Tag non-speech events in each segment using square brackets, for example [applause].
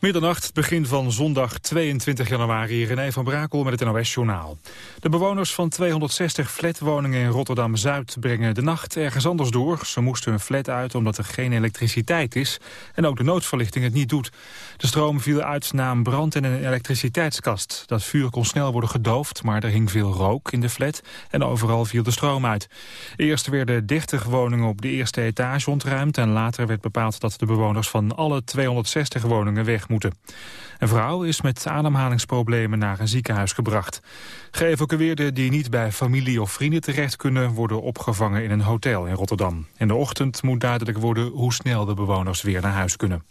Middernacht, begin van zondag 22 januari. René van Brakel met het NOS-journaal. De bewoners van 260 flatwoningen in Rotterdam-Zuid brengen de nacht ergens anders door. Ze moesten hun flat uit omdat er geen elektriciteit is en ook de noodverlichting het niet doet. De stroom viel uit na een brand in een elektriciteitskast. Dat vuur kon snel worden gedoofd, maar er hing veel rook in de flat en overal viel de stroom uit. Eerst werden 30 woningen op de eerste etage ontruimd en later werd bepaald dat de bewoners van alle 260 woningen weg moeten. Een vrouw is met ademhalingsproblemen naar een ziekenhuis gebracht. Geëvacueerden die niet bij familie of vrienden terecht kunnen... worden opgevangen in een hotel in Rotterdam. In de ochtend moet duidelijk worden hoe snel de bewoners weer naar huis kunnen.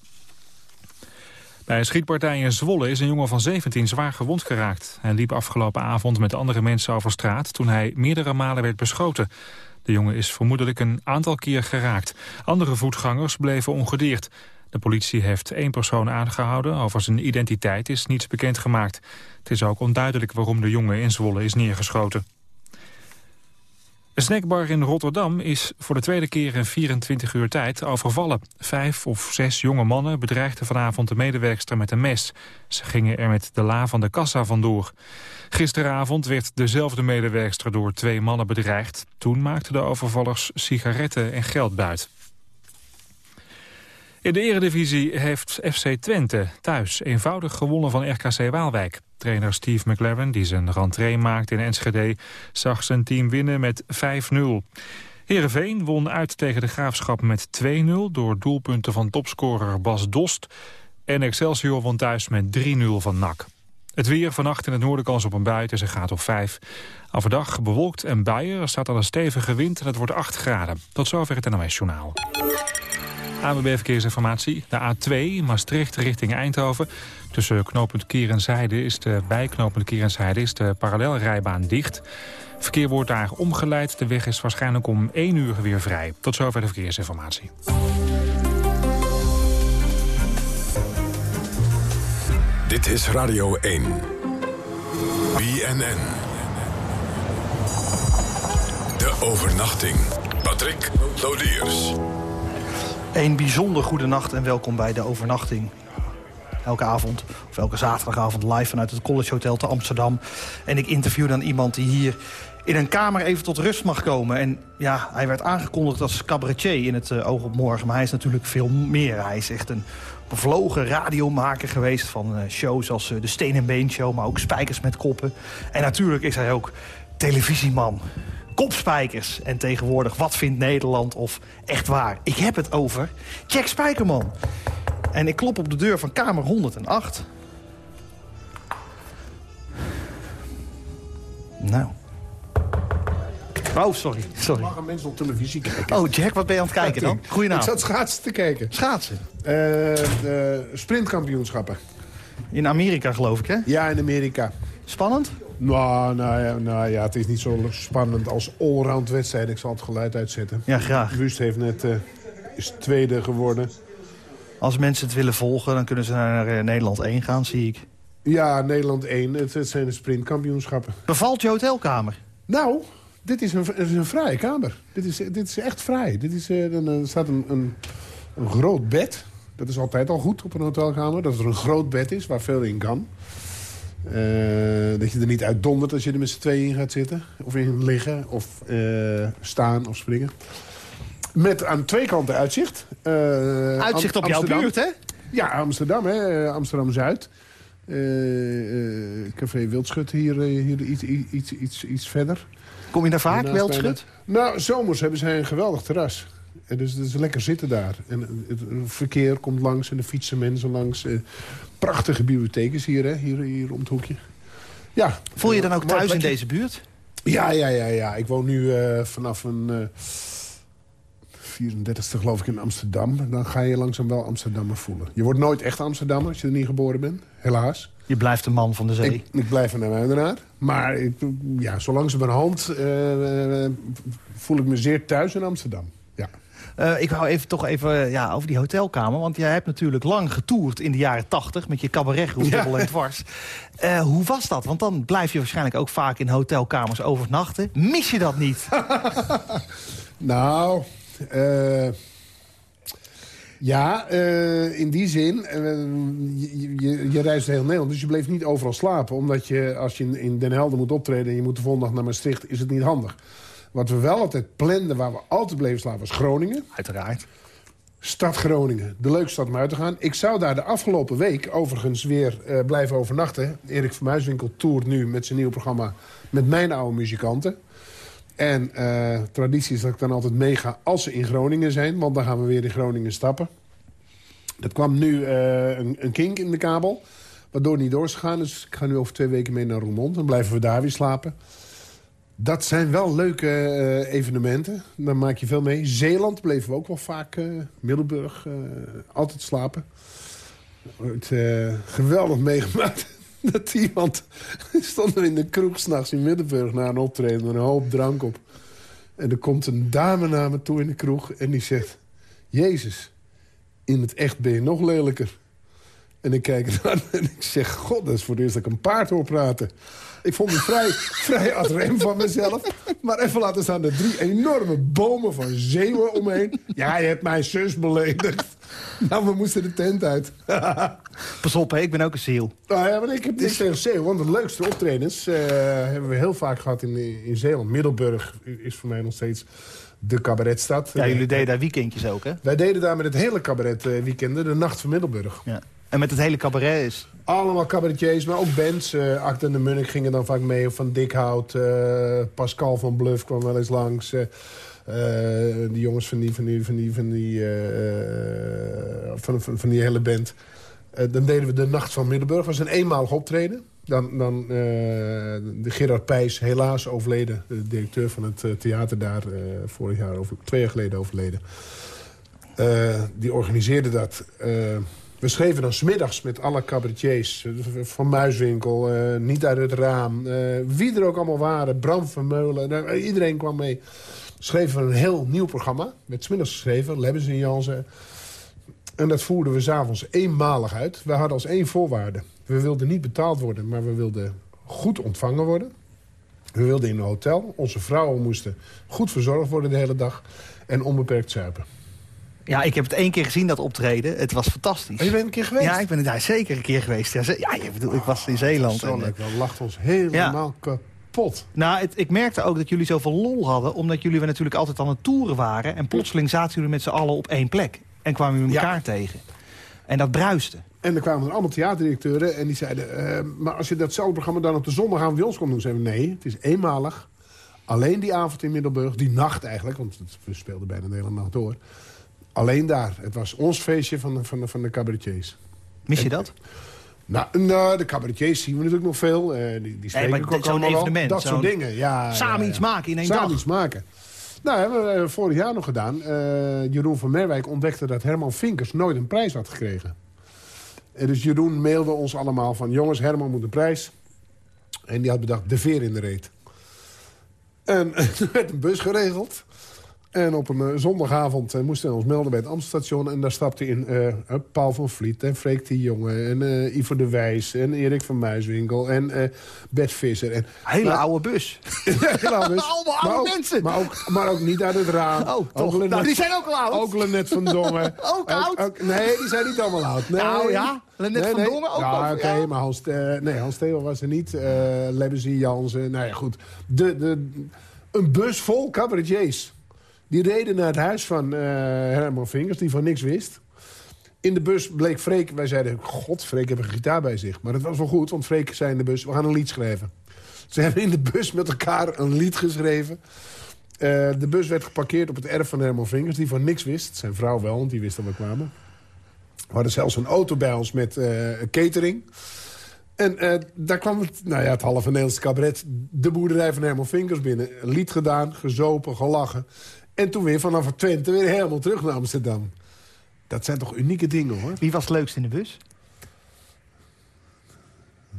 Bij een schietpartij in Zwolle is een jongen van 17 zwaar gewond geraakt. Hij liep afgelopen avond met andere mensen over straat... toen hij meerdere malen werd beschoten. De jongen is vermoedelijk een aantal keer geraakt. Andere voetgangers bleven ongedeerd. De politie heeft één persoon aangehouden. Over zijn identiteit is niets bekendgemaakt. Het is ook onduidelijk waarom de jongen in Zwolle is neergeschoten. Een snackbar in Rotterdam is voor de tweede keer in 24 uur tijd overvallen. Vijf of zes jonge mannen bedreigden vanavond de medewerkster met een mes. Ze gingen er met de la van de kassa vandoor. Gisteravond werd dezelfde medewerkster door twee mannen bedreigd. Toen maakten de overvallers sigaretten en geld buit. In de eredivisie heeft FC Twente thuis eenvoudig gewonnen van RKC Waalwijk. Trainer Steve McLaren, die zijn rentree maakte in Enschede, zag zijn team winnen met 5-0. Heerenveen won uit tegen de Graafschap met 2-0 door doelpunten van topscorer Bas Dost. En Excelsior won thuis met 3-0 van NAC. Het weer vannacht in het noorden kans op een bui tussen gaat op 5. Overdag bewolkt en buien, er staat al een stevige wind en het wordt 8 graden. Tot zover het NOS Journaal. ABB Verkeersinformatie. De A2 Maastricht richting Eindhoven. Tussen knooppunt Kierenzijde is de bij knooppunt Kierenzijde is de parallelrijbaan dicht. Verkeer wordt daar omgeleid. De weg is waarschijnlijk om 1 uur weer vrij. Tot zover de verkeersinformatie. Dit is Radio 1. BNN. De overnachting. Patrick Lodiers. Een bijzonder goede nacht en welkom bij de overnachting. Elke avond, of elke zaterdagavond live vanuit het College Hotel te Amsterdam. En ik interview dan iemand die hier in een kamer even tot rust mag komen. En ja, hij werd aangekondigd als cabaretier in het uh, Oog op Morgen. Maar hij is natuurlijk veel meer. Hij is echt een bevlogen radiomaker geweest van uh, shows als uh, de Steen en Been Show... maar ook Spijkers met Koppen. En natuurlijk is hij ook televisieman kopspijkers. En tegenwoordig, wat vindt Nederland of echt waar? Ik heb het over Jack Spijkerman. En ik klop op de deur van kamer 108. Nou. Oh, sorry. sorry. Mag een mensen op televisie kijken. Oh, Jack, wat ben je aan het kijken dan? Goedenavond. Ik zat schaatsen te kijken. Schaatsen? Uh, sprintkampioenschappen. In Amerika, geloof ik, hè? Ja, in Amerika. Spannend? Nou, nou, ja, nou ja, het is niet zo spannend als allround wedstrijd. Ik zal het geluid uitzetten. Ja, graag. Wust heeft net, uh, is tweede geworden. Als mensen het willen volgen, dan kunnen ze naar uh, Nederland 1 gaan, zie ik. Ja, Nederland 1. Het, het zijn de sprintkampioenschappen. Bevalt je hotelkamer? Nou, dit is een, is een fraaie kamer. Dit is, dit is echt fraai. Dit is, uh, er staat een, een, een groot bed. Dat is altijd al goed op een hotelkamer. Dat er een groot bed is waar veel in kan. Uh, dat je er niet uit dondert als je er met z'n tweeën in gaat zitten. Of in liggen, of uh, staan, of springen. Met aan twee kanten uitzicht. Uh, uitzicht op Amsterdam. jouw buurt, hè? Ja, Amsterdam, hè? Amsterdam-Zuid. Café Wildschut hier, hier iets, iets, iets, iets verder. Kom je daar vaak, Wildschut? Nou, zomers hebben zij een geweldig terras. En dus het is lekker zitten daar. En het verkeer komt langs en de fietsen mensen langs. Prachtige bibliotheek is hier, hè? Hier, hier om het hoekje. Ja. Voel je dan ook thuis in deze buurt? Ja, ja, ja, ja. Ik woon nu uh, vanaf een uh, 34ste geloof ik in Amsterdam. Dan ga je langzaam wel Amsterdammer voelen. Je wordt nooit echt Amsterdammer als je er niet geboren bent. Helaas. Je blijft een man van de zee. Ik, ik blijf een uiteraard. Maar ik, ja, zo langzamerhand uh, voel ik me zeer thuis in Amsterdam. Ja. Uh, ik wou even, toch even ja, over die hotelkamer. Want jij hebt natuurlijk lang getoerd in de jaren tachtig... met je cabaretgroep ja. Dubbel en Dwars. Uh, hoe was dat? Want dan blijf je waarschijnlijk ook vaak in hotelkamers overnachten. Mis je dat niet? [laughs] nou, uh, Ja, uh, in die zin, je, je, je, reist heel Nederland, dus je bleef niet overal slapen. Omdat je, als je in Den Helder moet optreden en je moet de volgende dag naar Maastricht, is het niet handig. Wat we wel altijd planden, waar we altijd bleven slapen, was Groningen. Uiteraard. Stad Groningen, de leukste stad om uit te gaan. Ik zou daar de afgelopen week overigens weer uh, blijven overnachten. Erik van Muiswinkel toert nu met zijn nieuw programma met mijn oude muzikanten. En uh, traditie is dat ik dan altijd meega als ze in Groningen zijn. Want dan gaan we weer in Groningen stappen. Dat kwam nu uh, een, een, kink in de kabel. Waardoor niet door is gegaan. Dus ik ga nu over twee weken mee naar Roermond. Dan blijven we daar weer slapen. Dat zijn wel leuke uh, evenementen. Daar maak je veel mee. Zeeland bleven we ook wel vaak. Middelburg. altijd slapen. Het, geweldig meegemaakt. [laughs] dat iemand [laughs] stond er in de kroeg s'nachts in Middenburg na een optreden met een hoop drank op. En er komt een dame naar me toe in de kroeg en die zegt... Jezus, in het echt ben je nog lelijker. En ik kijk eraan [laughs] en ik zeg... God, dat is voor het eerst dat ik een paard hoor praten. Ik vond het vrij, [laughs] vrij ad rem van mezelf. Maar even laten staan de drie enorme bomen van zeeuwen omheen. Ja, je hebt mijn zus beledigd. Nou, we moesten de tent uit. [laughs] Pas op, hè, ik ben ook een zeeuw. Nou ja, maar ik heb niks tegen zeeuw. Want de leukste optredens uh, hebben we heel vaak gehad in, in Zeeland. Middelburg is voor mij nog steeds de cabaretstad. Ja, jullie deden daar weekendjes ook, hè? Wij deden daar met het hele cabaret weekenden de Nacht van Middelburg. Ja. En met het hele cabaret is... Allemaal cabaretiers, maar ook bands. Uh, en de Munnik gingen dan vaak mee. Van Dikhout, uh, Pascal van Bluff kwam wel eens langs. Uh, die jongens van die, van die, van die, van die, van, van, van, die hele band. dan deden we de Nacht van Middelburg. Dat was een eenmalig optreden. Dan, dan de Gerard Pijs, helaas overleden. De directeur van het theater daar, vorig jaar, over, twee jaar geleden overleden. die organiseerde dat... We schreven dan smiddags met alle cabaretiers. Van Muiswinkel, uh, Niet uit het raam. Uh, wie er ook allemaal waren. Bram Vermeulen. Nou, iedereen kwam mee. Schreven een heel nieuw programma. Met smiddags geschreven. Lebbes en Jansen. En dat voerden we s'avonds eenmalig uit. We hadden als één voorwaarde. We wilden niet betaald worden, maar we wilden goed ontvangen worden. We wilden in een hotel. Onze vrouwen moesten goed verzorgd worden de hele dag. En onbeperkt zuipen. Ja, ik heb het één keer gezien, dat optreden. Het was fantastisch. Oh, je bent een keer geweest? Ja, ik ben daar zeker een keer geweest. Ja, ja ik, bedoel, ik was in Zeeland. Zo leuk, dan lacht ons helemaal kapot. Nou, het, ik merkte ook dat jullie zoveel lol hadden... omdat jullie we natuurlijk altijd aan het toeren waren... en plotseling zaten jullie met z'n allen op één plek. En kwamen jullie elkaar tegen. En dat bruiste. En er kwamen er allemaal theaterdirecteuren en die zeiden... Uh, maar als je datzelfde programma dan op de zondag aan ons komt doen... zeiden we nee, het is eenmalig. Alleen die avond in Middelburg, die nacht eigenlijk... want we speelden bijna de hele nacht door... Alleen daar. Het was ons feestje van de, van de, van de cabaretiers. Mis je dat? Nou, nou, de cabaretiers zien we natuurlijk nog veel. Uh, die, die spreken ook evenement. Dat soort dingen, ja. Samen iets maken in één samen dag. Samen iets maken. Nou, hebben we uh, vorig jaar nog gedaan. Uh, Jeroen van Merwijk ontdekte dat Herman Vinkers nooit een prijs had gekregen. En dus Jeroen mailde ons allemaal van... jongens, Herman moet een prijs. En die had bedacht, de veer in de reet. En [laughs] er werd een bus geregeld. En op een uh, zondagavond uh, moesten we ons melden bij het Amstelstation. En daar stapte in uh, Paul van Vliet en Freek de Jonge... en Ivo de Wijs en Erik van Muiswinkel en Bert Visser. En, hele oude bus. [laughs] hele oude bus. [laughs] Allemaal oude mensen. Maar ook, maar ook niet uit het raam. Oh, toch? Nou, die zijn ook al oud. Ook Lenet van Dongen. [laughs] ook oud? Nee, die zijn niet allemaal oud. Nee. Nou ja, Lenet van. Dongen ook Ja, oké, maar Hans, nee, Hans Theo was er niet. Uh, Jansen, nou ja, goed. De, de, een bus vol cabaretiers. Die reden naar het huis van uh, Herman Vingers, die van niks wist. In de bus bleek Freek... Wij zeiden, god, Freek heeft een gitaar bij zich. Maar dat was wel goed, want Freek zei in de bus... we gaan een lied schrijven. Ze hebben in de bus met elkaar een lied geschreven. Uh, de bus werd geparkeerd op het erf van Herman Vingers... die van niks wist. Zijn vrouw wel, want die wist dat we kwamen. We hadden zelfs een auto bij ons met uh, catering... En daar kwam het, nou ja, het halve Nederlandse cabaret... de boerderij van Herman Vinkers binnen. Een lied gedaan, gezopen, gelachen. En toen weer vanaf Twente weer helemaal terug naar Amsterdam. Dat zijn toch unieke dingen, hoor. Wie was het leukst in de bus?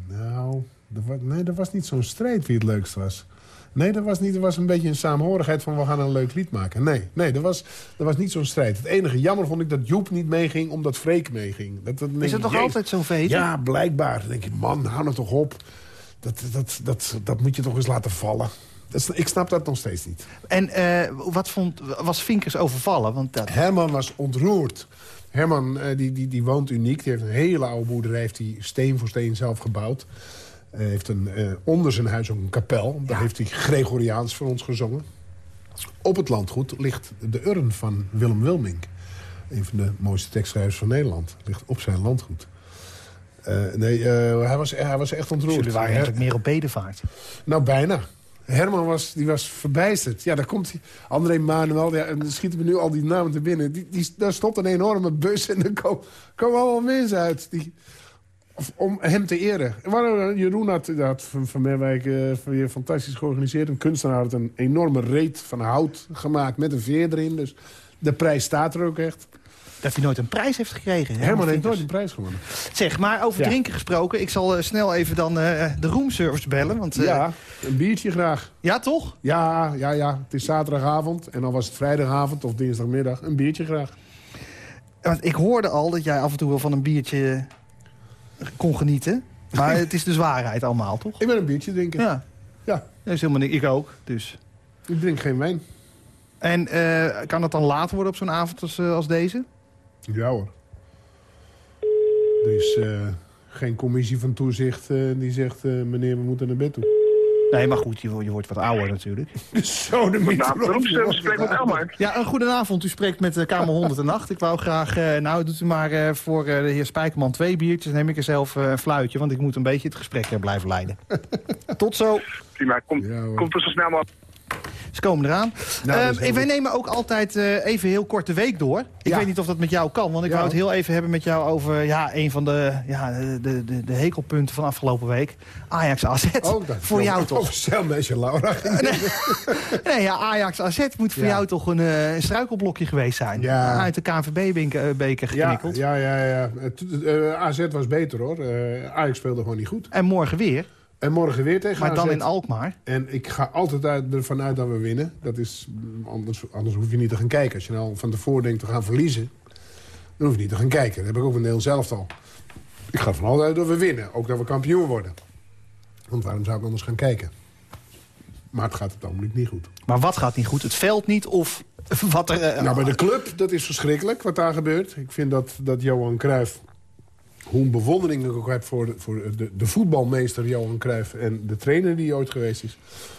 Nou, er was, nee, er was niet zo'n strijd wie het leukst was. Nee, er was, niet, er was een beetje een saamhorigheid van we gaan een leuk lied maken. Nee, nee er, was, er was niet zo'n strijd. Het enige jammer vond ik dat Joep niet meeging omdat Freek meeging. Dat, dat, Is het toch altijd zo'n feest? Ja, blijkbaar. Dan denk je, man, hou nou toch op. Dat, dat, dat, dat moet je toch eens laten vallen. Ik snap dat nog steeds niet. En uh, wat vond, was Vinkers overvallen? Want dat... Herman was ontroerd. Herman uh, die, die, die woont uniek. Die heeft een hele oude boerderij. Heeft die steen voor steen zelf gebouwd. Uh, heeft een, onder zijn huis ook een kapel. Daar heeft hij Gregoriaans voor ons gezongen. Op het landgoed ligt de urn van Willem Wilming. Een van de mooiste tekstschrijvers van Nederland. Ligt op zijn landgoed. nee, hij, was, hij was echt ontroerd. Jullie waren eigenlijk meer op bedevaart. Nou, bijna. Herman was, die was verbijsterd. Ja, daar komt hij. André Manuel, ja, en dan schieten we nu al die namen te binnen. Die, die, daar stopt een enorme bus en er komen, komen allemaal mensen uit. Die, om hem te eren. Jeroen had, had van, van Merwijk weer fantastisch georganiseerd. Een kunstenaar had een enorme reet van hout gemaakt met een veer erin. Dus de prijs staat er ook echt dat hij nooit een prijs heeft gekregen. Herman heeft nooit een prijs gewonnen. Zeg, maar over drinken gesproken. Ik zal uh, snel even dan uh, de roomservice bellen. Want, uh, ja, een biertje graag. Ja, toch? Ja, ja, ja. Het is zaterdagavond. En dan was het vrijdagavond of dinsdagmiddag. Een biertje graag. Want ik hoorde al dat jij af en toe wel van een biertje kon genieten. Maar [laughs] het is dus waarheid allemaal, toch? Ik ben een biertje drinken. Ja. Ja. Dat is helemaal niet. Ik ook, dus. Ik drink geen wijn. En kan het dan later worden op zo'n avond als, als deze? Ja hoor. Er is uh, geen commissie van toezicht uh, die zegt... Uh, meneer, we moeten naar bed toe. Nee, maar goed, je, je wordt wat ouder natuurlijk. [laughs] Zo, de met Elmer. Ja, een goedenavond. U spreekt met uh, Kamer [laughs] 108. Ik wou graag, uh, nou, doet u maar uh, voor de heer Spijkerman twee biertjes. neem ik er zelf een fluitje, want ik moet een beetje het gesprek blijven leiden. [laughs] Tot zo. Prima, komt ja, kom er zo snel mogelijk. Ze komen eraan. Nou, uh, wij nemen ook altijd uh, even heel kort de week door. Ik weet niet of dat met jou kan. Want ik wou het heel even hebben met jou over ja, een van de, ja, de, de, de hekelpunten van afgelopen week. Ajax AZ. Oh, [laughs] voor jou toch? Of Laura. [laughs] nee, nee, ja, Ajax AZ moet voor jou toch een, uh, een struikelblokje geweest zijn. Uit de KNVB-beker geknikkeld. Ja, ja, ja. ja. AZ was beter hoor. Ajax speelde gewoon niet goed. En morgen weer. En morgen weer tegen Maar dan in Alkmaar? En ik ga altijd uit, ervan uit dat we winnen. Dat is, anders, anders hoef je niet te gaan kijken. Als je nou van tevoren denkt te gaan verliezen... dan hoef je niet te gaan kijken. Dat heb ik ook een deel zelf al. Ik ga ervan altijd uit dat we winnen. Ook dat we kampioen worden. Want waarom zou ik anders gaan kijken? Maar het gaat op het ogenblik niet goed. Maar wat gaat niet goed? Het veld niet of [laughs] wat er... Uh, nou, bij de club, dat is verschrikkelijk wat daar gebeurt. Ik vind dat, dat Johan Cruijff hoe een bewondering ik ook heb voor, de, voor de, de voetbalmeester Johan Cruijff... en de trainer die ooit geweest is...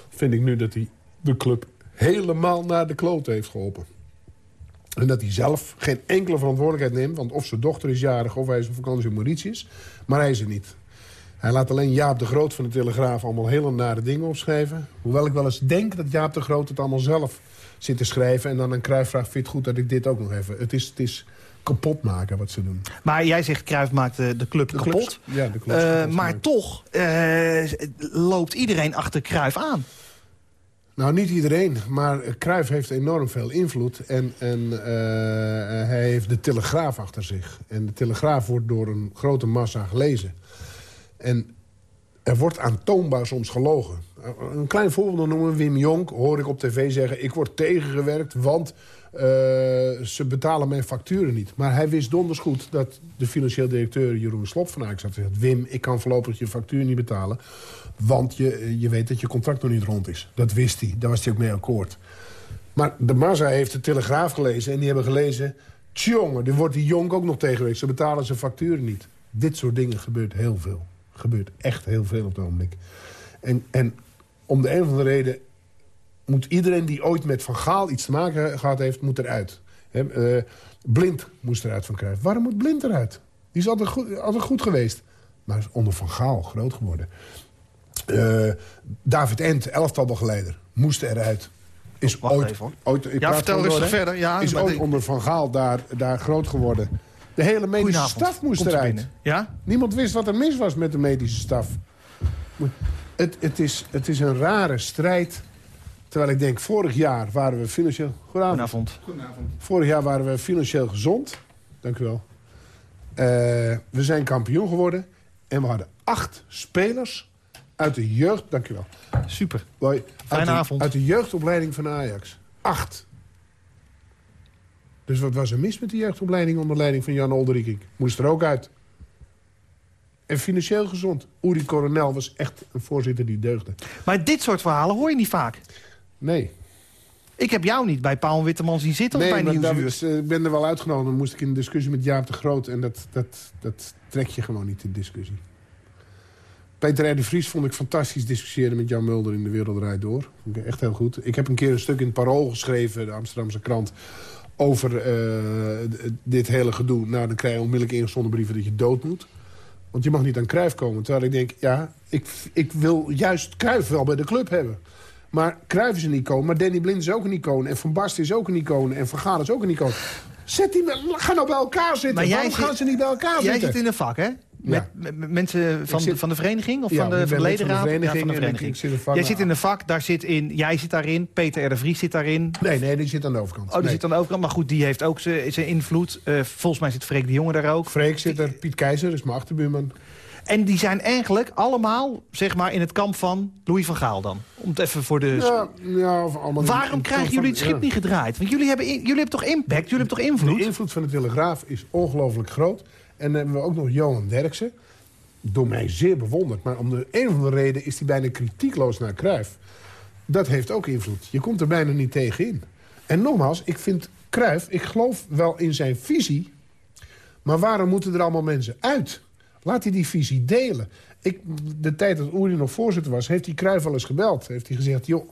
vind ik nu dat hij de club helemaal naar de kloot heeft geholpen. En dat hij zelf geen enkele verantwoordelijkheid neemt... want of zijn dochter is jarig of hij is op vakantie in Mauritius... maar hij is er niet. Hij laat alleen Jaap de Groot van de Telegraaf allemaal hele nare dingen opschrijven. Hoewel ik wel eens denk dat Jaap de Groot het allemaal zelf zit te schrijven... en dan een Cruijff vraagt, vind goed dat ik dit ook nog even... Het is, het is kapot maken wat ze doen. Maar jij zegt Cruijff maakt de, de club kapot. ja, de club uh, maar toch uh, loopt iedereen achter Cruijff aan. Nou, niet iedereen, maar Cruijff heeft enorm veel invloed. En, en uh, hij heeft de Telegraaf achter zich. En de Telegraaf wordt door een grote massa gelezen. En er wordt aantoonbaar soms gelogen. Een klein voorbeeld noemen, Wim Jonk, hoor ik op tv zeggen... ik word tegengewerkt, want uh, ze betalen mijn facturen niet. Maar hij wist donders goed dat de financieel directeur Jeroen Slop van Ajax had gezegd... Wim, ik kan voorlopig je factuur niet betalen... want je, je weet dat je contract nog niet rond is. Dat wist hij, daar was hij ook mee akkoord. Maar de Massa heeft de Telegraaf gelezen en die hebben gelezen... Tjonge, er wordt die Jonk ook nog tegengewerkt. Ze betalen zijn facturen niet. Dit soort dingen gebeurt heel veel. Gebeurt echt heel veel op het ogenblik. En, en om de een of andere reden moet iedereen die ooit met Van Gaal iets te maken gehad heeft, moet eruit. He, uh, blind moest eruit van Cruijff. Waarom moet Blind eruit? Die is altijd goed, altijd goed geweest. Maar is onder Van Gaal groot geworden. Uh, David Ent, elftalbegeleider, moest eruit. Is Wacht ooit, even. ooit ik ja, vertel eens verder. Ja, is ooit onder Van Gaal daar, daar groot geworden. De hele medische staf moest eruit. Ja? Niemand wist wat er mis was met de medische staf. Het, het, is, het is een rare strijd Terwijl ik denk, vorig jaar waren we financieel... Goedenavond. Goedenavond. Vorig jaar waren we financieel gezond. Dank u wel. Uh, we zijn kampioen geworden. En we hadden acht spelers uit de jeugd... Dank u wel. Super. Fijne avond. Uit de jeugdopleiding van Ajax. Acht. Dus wat was er mis met de jeugdopleiding onder leiding van Jan Olderieking? Moest er ook uit. En financieel gezond. Uri Coronel was echt een voorzitter die deugde. Maar dit soort verhalen hoor je niet vaak. Nee. Ik heb jou niet bij Paul Witteman zien zitten nee, of bij Nieuwsuur. Ik uh, ben er wel uitgenodigd. Dan moest ik in een discussie met Jaap de Groot. En dat, dat, dat trek je gewoon niet in discussie. Peter R. de Vries vond ik fantastisch discussiëren met Jan Mulder in De Wereld Draait Door. Vond ik echt heel goed. Ik heb een keer een stuk in het Parool geschreven, de Amsterdamse krant... over uh, dit hele gedoe. Nou, dan krijg je onmiddellijk ingestonden brieven dat je dood moet. Want je mag niet aan Cruijff komen. Terwijl ik denk, ja, ik, ik wil juist Cruijff wel bij de club hebben. Maar Cruijff is een icoon, maar Danny Blind is ook een icoon. En Van Basten is ook een icoon. En Van Gaal is ook een icoon. Zet die, ga nou bij elkaar zitten. Maar Waarom gaan ze niet bij elkaar jij zitten? Jij zit in een vak, hè? Met, mensen van, zit, van de vereniging of ja, van de, van de ledenraad? Van de. Ja, van de vereniging. Zit jij zit in een vak, daar zit in, jij zit daarin, Peter R. de Vries zit daarin. Nee, nee, die zit aan de overkant. Oh, die zit aan de overkant, maar goed, die heeft ook zijn invloed. Uh, volgens mij zit Freek de Jonge daar ook. Freek zit er, Piet Keizer is mijn achterbuurman. En die zijn eigenlijk allemaal zeg maar, in het kamp van Louis van Gaal dan. Om het even voor de... Ja, ja, of allemaal Waarom krijgen jullie het schip ja. niet gedraaid? Want jullie hebben, jullie hebben toch impact? Jullie hebben toch invloed? De invloed van de Telegraaf is ongelooflijk groot. En dan hebben we ook nog Johan Derksen. Door mij zeer bewonderd. Maar om de een of andere reden is hij bijna kritiekloos naar Cruijff. Dat heeft ook invloed. Je komt er bijna niet tegen in. En nogmaals, ik vind Cruijff... Ik geloof wel in zijn visie. Maar waarom moeten er allemaal mensen uit? Laat hij die visie delen. Ik, de tijd dat Uri nog voorzitter was, heeft hij Cruijff wel eens gebeld. Heeft hij gezegd, joh,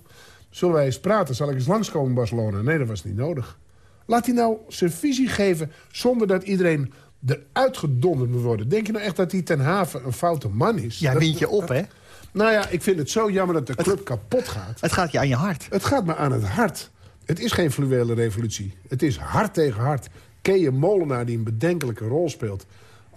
zullen wij eens praten? Zal ik eens langskomen in Barcelona? Nee, dat was niet nodig. Laat hij nou zijn visie geven zonder dat iedereen eruit gedonderd moet worden. Denk je nou echt dat hij ten haven een foute man is? Ja, wint je op, hè? Nou ja, ik vind het zo jammer dat de club kapot gaat. Het gaat je aan je hart. Het gaat me aan het hart. Het is geen fluwele revolutie. Het is hart tegen hart. Keeën Molenaar die een bedenkelijke rol speelt.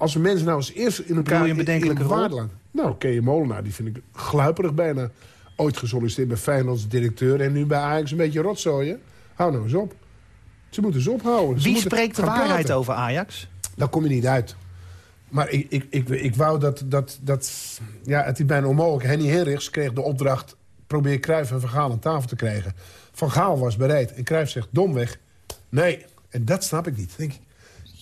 Als we mensen nou eens eerst in elkaar een bedenkelijke rol? Laten. Nou, Keeën Molenaar, die vind ik gluiperig bijna. Ooit gesolliciteerd bij Feyenoord directeur... en nu bij Ajax een beetje rotzooien. Hou nou eens op. Ze moeten eens ophouden. Wie spreekt de waarheid praten. over Ajax? Daar kom je niet uit. Maar ik, ik, ik, ik wou dat, dat, dat... Ja, het is bijna onmogelijk. Henny Herrichs kreeg de opdracht... probeer Cruijff en Van Gaal aan tafel te krijgen. Van Gaal was bereid. En Cruijff zegt domweg... Nee. En dat snap ik niet. denk ik,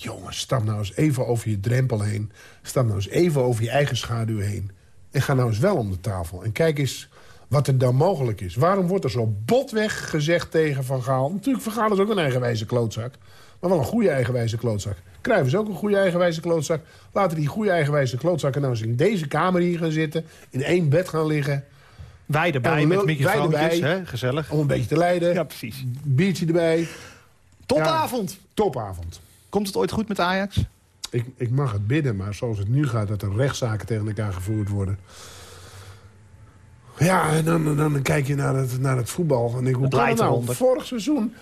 jongens, stap nou eens even over je drempel heen. Stap nou eens even over je eigen schaduw heen. En ga nou eens wel om de tafel. En kijk eens wat er dan mogelijk is. Waarom wordt er zo botweg gezegd tegen Van Gaal? Natuurlijk, Van Gaal is ook een eigenwijze klootzak. Maar wel een goede eigenwijze klootzak. Cruijff is ook een goede eigenwijze klootzak. Laten die goede eigenwijze klootzakken nou eens in deze kamer hier gaan zitten. In één bed gaan liggen. Wij erbij met microfoontjes, hè? gezellig. Om een beetje te leiden. Ja, precies. Biertje erbij. Topavond. Ja, topavond. Komt het ooit goed met Ajax? Ik, ik mag het bidden, maar zoals het nu gaat... dat er rechtszaken tegen elkaar gevoerd worden... Ja, en dan, dan, kijk je naar het, naar het voetbal. En ik, hoe kan het nou? Vorig seizoen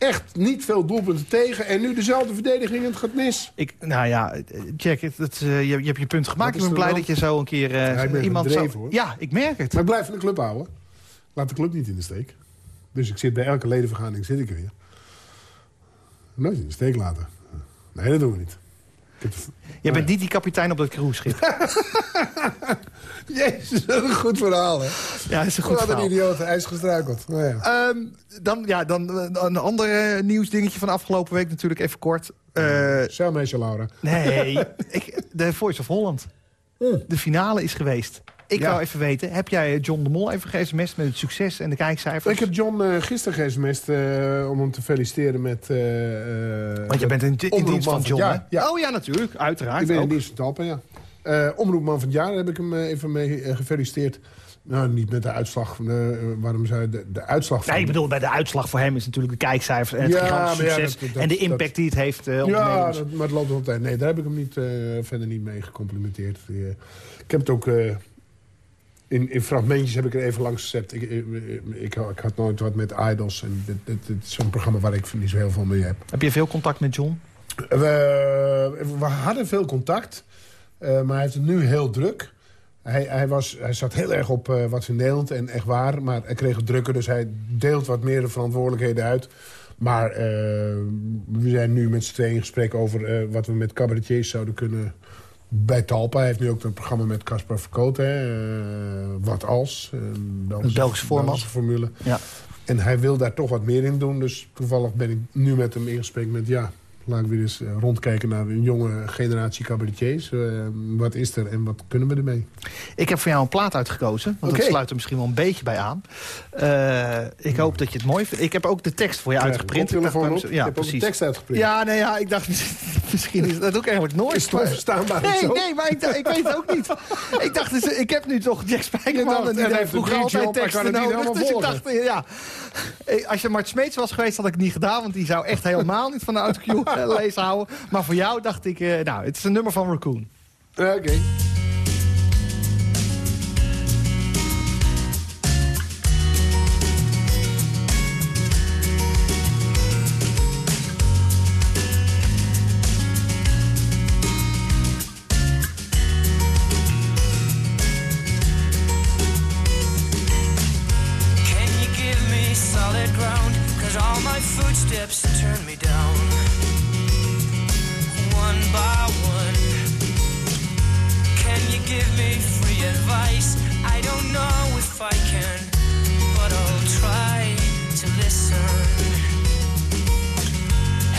echt niet veel doelpunten tegen. En nu dezelfde verdediging en het gaat mis. Ik, nou ja, check het. het uh, je, je, hebt je punt gemaakt. Ik ben blij dat je zo een keer uh, ja, iemand zo... Hoor. Ja, ik merk het. Maar ik blijf van de club houden. Laat de club niet in de steek. Dus ik zit bij elke ledenvergadering zit ik er weer. Nooit in de steek laten. Nee, dat doen we niet. Je bent niet die kapitein op dat cruiseschip. [laughs] Jezus, dat is een goed verhaal, hè? Ja, is een goed Wat verhaal. een idioot, hij is gestruikeld. Nou ja. Um, dan, ja, dan een ander nieuwsdingetje van afgelopen week natuurlijk even kort. Uh, Laura. Nee, [laughs] ik, de Voice of Holland. Mm. De finale is geweest. Ik wou even weten, heb jij John de Mol even ge-sms'd met het succes en de kijkcijfers? Ik heb John eh gisteren gesmest eh om hem te feliciteren met... eh, Want je bent in, in dienst van van John, jaar. Ja. Oh ja, natuurlijk. Uiteraard. Ik ben in ook. dienst van Talpen, ja. Omroepman van het jaar heb ik hem even mee gefeliciteerd. Nou, niet met de uitslag. van de- waarom zei de, de uitslag van... Nee, ik bedoel, bij de uitslag voor hem is natuurlijk de kijkcijfers en het Ja, gigantische ja, succes. dat- dat- en de dat- impact die het heeft eh, op Ja, maar het loopt nog op tijd. Nee, daar heb ik hem niet, eh, verder niet mee gecomplimenteerd. Ik heb het ook... in, in fragmentjes heb ik er even langs gezet. Ik, ik, ik, ik had nooit wat met Idols. En dit, dit, dit is zo'n programma waar ik niet zo heel veel mee heb. Heb je veel contact met John? We, we hadden veel contact. eh, maar hij heeft het nu heel druk. Hij, hij, was, hij zat heel erg op eh, wat in Nederland en echt waar. Maar hij kreeg het drukker, dus hij deelt wat meer de verantwoordelijkheden uit. Maar eh, we zijn nu met z'n tweeën in gesprek over wat we met cabaretiers zouden kunnen bij Talpa. Hij heeft nu ook een programma met Caspar Verkoot. Hè, eh, wat als. Een Belgische, Belgisch format. Belgische formule. Ja. En hij wil daar toch wat meer in doen. Dus toevallig ben ik nu met hem in gesprek met... ja, laat ik weer eens rondkijken naar een jonge generatie cabaretiers. wat is er en wat kunnen we ermee? Ik heb voor jou een plaat uitgekozen. Want dat sluit er misschien wel een beetje bij aan. ik hoop dat je het mooi vindt. Ik heb ook de tekst voor je uitgeprint. Ik dacht, ja, ik precies. de tekst uitgeprint. Ja, nee, ja, ik dacht [laughs] misschien is dat ook eigenlijk nooit. Is het verstaanbaar Nee, nee, maar ik, ik, weet het ook niet. ik dacht, dus, ik heb nu toch Jack Spijkerman en heeft vroeger altijd teksten nodig. Dus ik dacht, ja, [laughs] als je Mart Smeets was geweest, had ik het niet gedaan. Want die zou echt helemaal niet van de autocue eh, [laughs] lezen houden. Maar voor jou dacht ik, uh, nou, het is een nummer van Raccoon. Oké. solid ground, cause all my footsteps turn me down. One by one. Can you give me free advice? I don't know if I can, but I'll try to listen.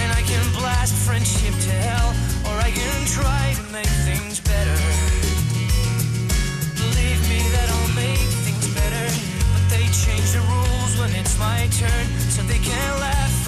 And I can blast friendship to hell, or I can try to make things better. it's my turn, so they can't laugh.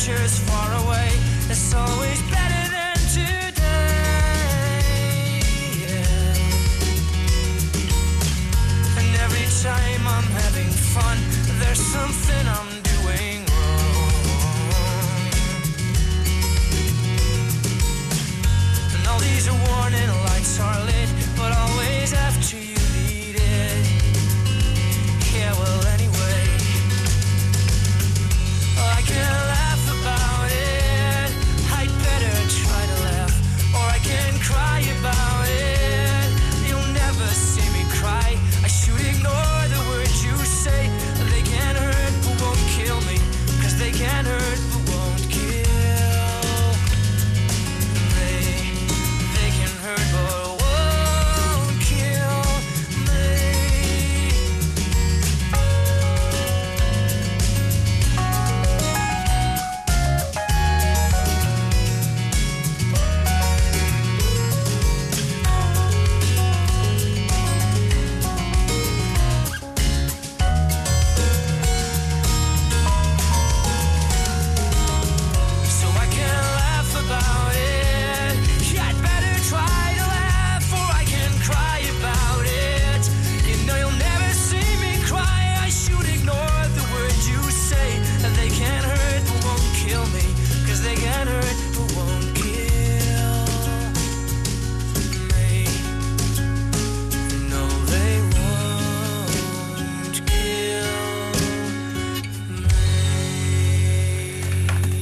future's far away. It's always better than today. Yeah. And every time I'm having fun, there's something I'm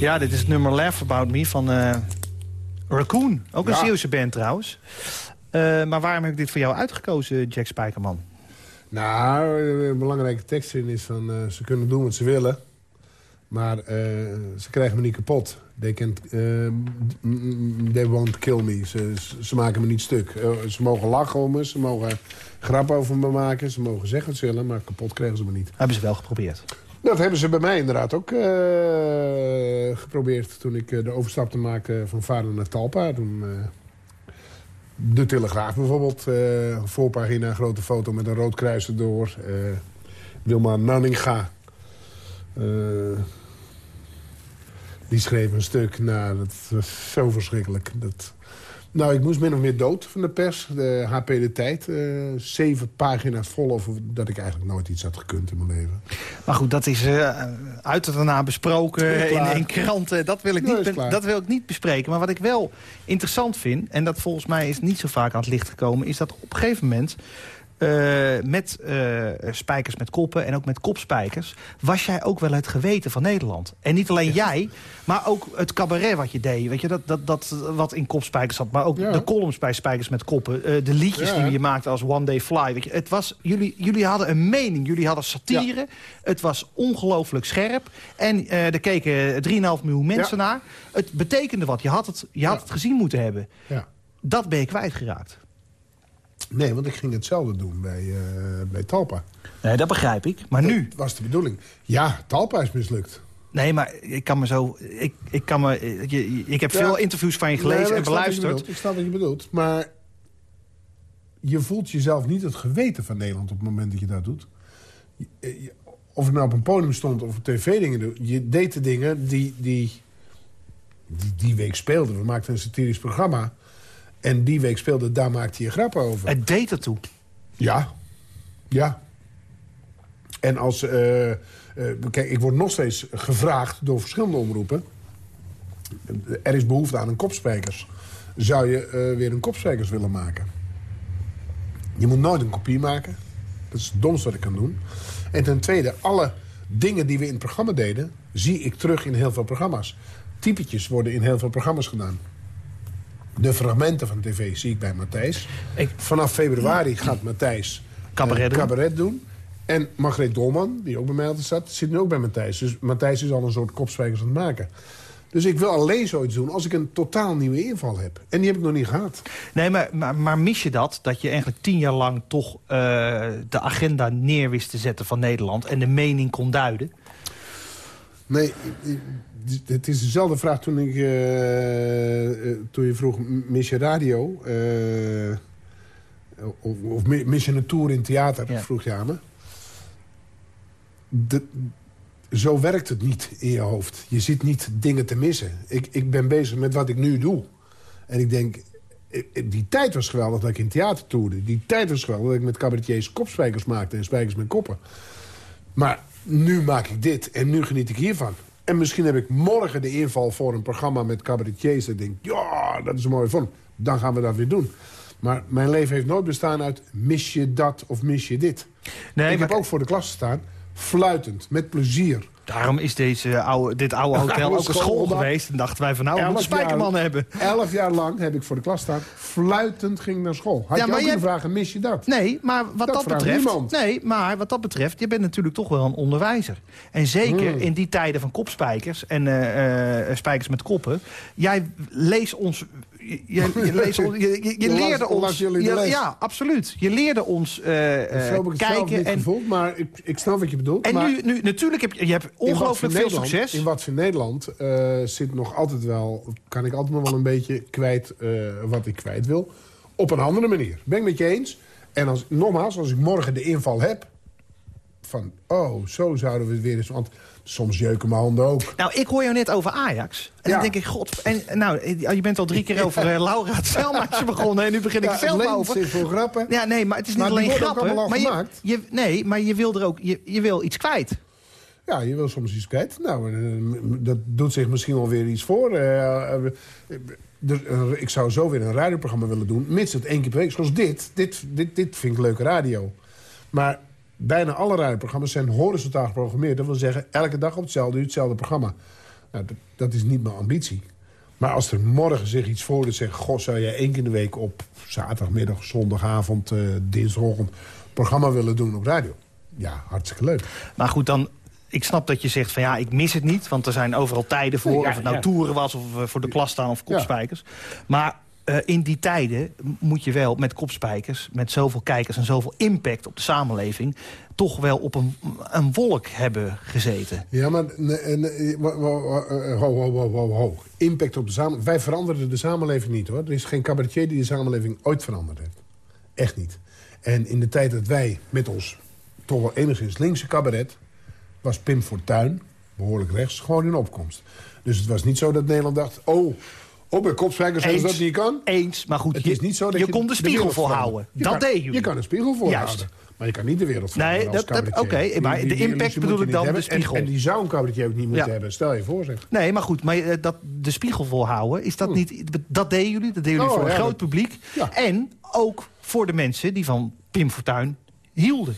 Ja, dit is het nummer Laugh About Me van uh, Raccoon. Ook een ja. Zeeuwse band trouwens. Uh, maar waarom heb ik dit voor jou uitgekozen, Jack Spijkerman? Nou, een belangrijke tekst in is van... Uh, ze kunnen doen wat ze willen. Maar ze krijgen me niet kapot. They, can, they won't kill me. Ze, ze maken me niet stuk. ze mogen lachen om me. Ze mogen grap over me maken. Ze mogen zeggen wat ze willen. Maar kapot krijgen ze me niet. Hebben ze wel geprobeerd? Dat hebben ze bij mij inderdaad ook uh, geprobeerd... toen ik uh, de overstap te maken van vader naar Talpa. Toen, uh, de Telegraaf bijvoorbeeld, voorpagina, grote foto met een rood kruis erdoor. Wilma Nanninga, die schreef een stuk. Nou, dat was zo verschrikkelijk. Dat Nou, ik moest min of meer dood van de pers. De HP De Tijd. Uh, zeven pagina's vol over dat ik eigenlijk nooit iets had gekund in mijn leven. Maar goed, dat is uh, uit en daarna besproken in, in, kranten. Dat wil, ik niet, dat wil ik niet bespreken. Maar wat ik wel interessant vind... en dat volgens mij is niet zo vaak aan het licht gekomen... is dat op een gegeven moment met uh, spijkers met koppen en ook met kopspijkers... was jij ook wel het geweten van Nederland. En niet alleen jij, maar ook het cabaret wat je deed. Weet je, dat, dat, dat wat in kopspijkers zat. Maar ook de columns bij Spijkers met Koppen. Uh, de liedjes die je maakte als One Day Fly. Weet je, het was, jullie, jullie hadden een mening, jullie hadden satire. Het was ongelooflijk scherp. En er keken 3,5 miljoen mensen naar. Het betekende wat. Je had het, je had het gezien moeten hebben. Dat ben je kwijtgeraakt. Nee, want ik ging hetzelfde doen bij, uh, bij Talpa. Nee, dat begrijp ik. Maar nu... Dat was de bedoeling. Ja, Talpa is mislukt. Nee, maar ik kan me zo... Ik, ik, kan me, ik, ik heb veel interviews van je gelezen en beluisterd. Ik snap wat je bedoelt. Maar je voelt jezelf niet het geweten van Nederland op het moment dat je dat doet. Of het nou op een podium stond of op tv dingen doet. Je deed de dingen die, die, die die week speelden. We maakten een satirisch programma. En die week speelde, daar maakte je grappen over. Het deed ertoe? Ja. Ja. En als... Uh, uh, kijk, ik word nog steeds gevraagd door verschillende omroepen. Er is behoefte aan een kopspijkers. Zou je uh, weer een kopspijkers willen maken? Je moet nooit een kopie maken. Dat is het domste wat ik kan doen. En ten tweede, alle dingen die we in het programma deden... zie ik terug in heel veel programma's. Typetjes worden in heel veel programma's gedaan. De fragmenten van tv zie ik bij Matthijs. Vanaf februari gaat Matthijs cabaret, doen. cabaret doen. En Margreet Dolman, die ook bij mij altijd zat, zit nu ook bij Matthijs. Dus Matthijs is al een soort kopzwijgers aan het maken. Dus ik wil alleen zoiets doen als ik een totaal nieuwe inval heb. En die heb ik nog niet gehad. Nee, maar, maar, maar mis je dat? Dat je eigenlijk tien jaar lang toch uh, de agenda neer wist te zetten van Nederland... en de mening kon duiden? Nee, het is dezelfde vraag toen, ik, uh, toen je vroeg, mis je radio? Uh, of, of mis je een tour in theater, vroeg je aan me. De, zo werkt het niet in je hoofd. Je zit niet dingen te missen. Ik, ik ben bezig met wat ik nu doe. En ik denk, die tijd was geweldig dat ik in theater toerde. Die tijd was geweldig dat ik met cabaretiers kopspijkers maakte... en spijkers met koppen. Maar nu maak ik dit en nu geniet ik hiervan. En misschien heb ik morgen de inval voor een programma met cabaretiers. En ik denk, ja, dat is een mooie vorm. Dan gaan we dat weer doen. Maar mijn leven heeft nooit bestaan uit mis je dat of mis je dit. Nee, ik heb ook voor de klas gestaan, fluitend, met plezier. Daarom is deze oude, dit oude hotel ook een school, geweest. En dachten wij van nou, we moeten spijkermannen hebben. Elf jaar lang heb ik voor de klas staan. Fluitend ging naar school. Had ja, je ook je vragen, mis je dat? Nee, maar wat dat, betreft... Nee, maar wat dat betreft, je bent natuurlijk toch wel een onderwijzer. En zeker hmm. in die tijden van kopspijkers en uh, uh, spijkers met koppen. Jij leest ons je, je, leest, [laughs] je, je leerde ons... ja, absoluut. Je leerde ons uh, kijken. en, gevoeld, maar ik, ik snap wat je bedoelt. En maar nu, nu, natuurlijk heb je, je hebt ongelooflijk veel succes. In wat voor Nederland uh, zit nog altijd wel... kan ik altijd nog wel een beetje kwijt wat ik kwijt wil. Op een andere manier. Ben ik met je eens. En als, nogmaals, als ik morgen de inval heb... van, oh, zo zouden we het weer eens... Want soms jeuken mijn handen ook. Nou, ik hoor jou net over Ajax. En dan denk ik, god... En, nou, je bent al drie keer over uh, Laura het begonnen... en nu begin ik ja, zelf over. voor grappen. Ja, nee, maar het is niet alleen grappen. Maar je, je, nee, maar je wil er ook... Je, je wil iets kwijt. Ja, je wil soms iets kwijt. Nou, eh, dat doet zich misschien wel weer iets voor. Uh, dus, ik zou zo weer een radioprogramma willen doen. Mits het één keer per week. Zoals dit. Dit, dit, dit vind ik leuke radio. Maar bijna alle radioprogramma's zijn horizontaal geprogrammeerd. Dat wil zeggen, elke dag op hetzelfde uur hetzelfde programma. Nou, dat, is niet mijn ambitie. Maar als er morgen zich iets voordoet, zegt... goh, zou jij één keer in de week op zaterdagmiddag, zondagavond, uh, dinsdagochtend... programma willen doen op radio? Ja, hartstikke leuk. Maar goed, dan ik snap dat je zegt van ja, ik mis het niet. Want er zijn overal tijden voor. of het nou toeren was of uh, voor de klas staan of kopspijkers. Maar uh, in die tijden moet je wel met kopspijkers... met zoveel kijkers en zoveel impact op de samenleving... toch wel op een, een wolk hebben gezeten. Ja, maar ho, ho, ho, ho, ho. Impact op de samenleving. Wij veranderden de samenleving niet, hoor. Er is geen cabaretier die de samenleving ooit veranderd heeft. Echt niet. En in de tijd dat wij met ons toch wel enigszins linkse cabaret... was Pim Fortuyn, behoorlijk rechts, gewoon in opkomst. Dus het was niet zo dat Nederland dacht... oh, Ook bij kopspijkers als dat niet kan. Eens, maar goed, Het je, is niet zo dat je je kon de de spiegel wereld volhouden. Je Dat kan- deed jullie. Je kan een spiegel voorhouden. Juist. Maar je kan niet de wereld veranderen Nee, als dat- oké, maar Die- de impact bedoel ik je dan, de. En- spiegel. En, die zou een cabaretier ook niet moeten Ja. hebben. Stel je voor, zeg. Nee, maar goed, maar eh, dat, de spiegel volhouden, is dat niet... Dat deden jullie, dat deden jullie Hmm. Oh, voor een groot publiek. Ja. En ook voor de mensen die van Pim Fortuyn hielden.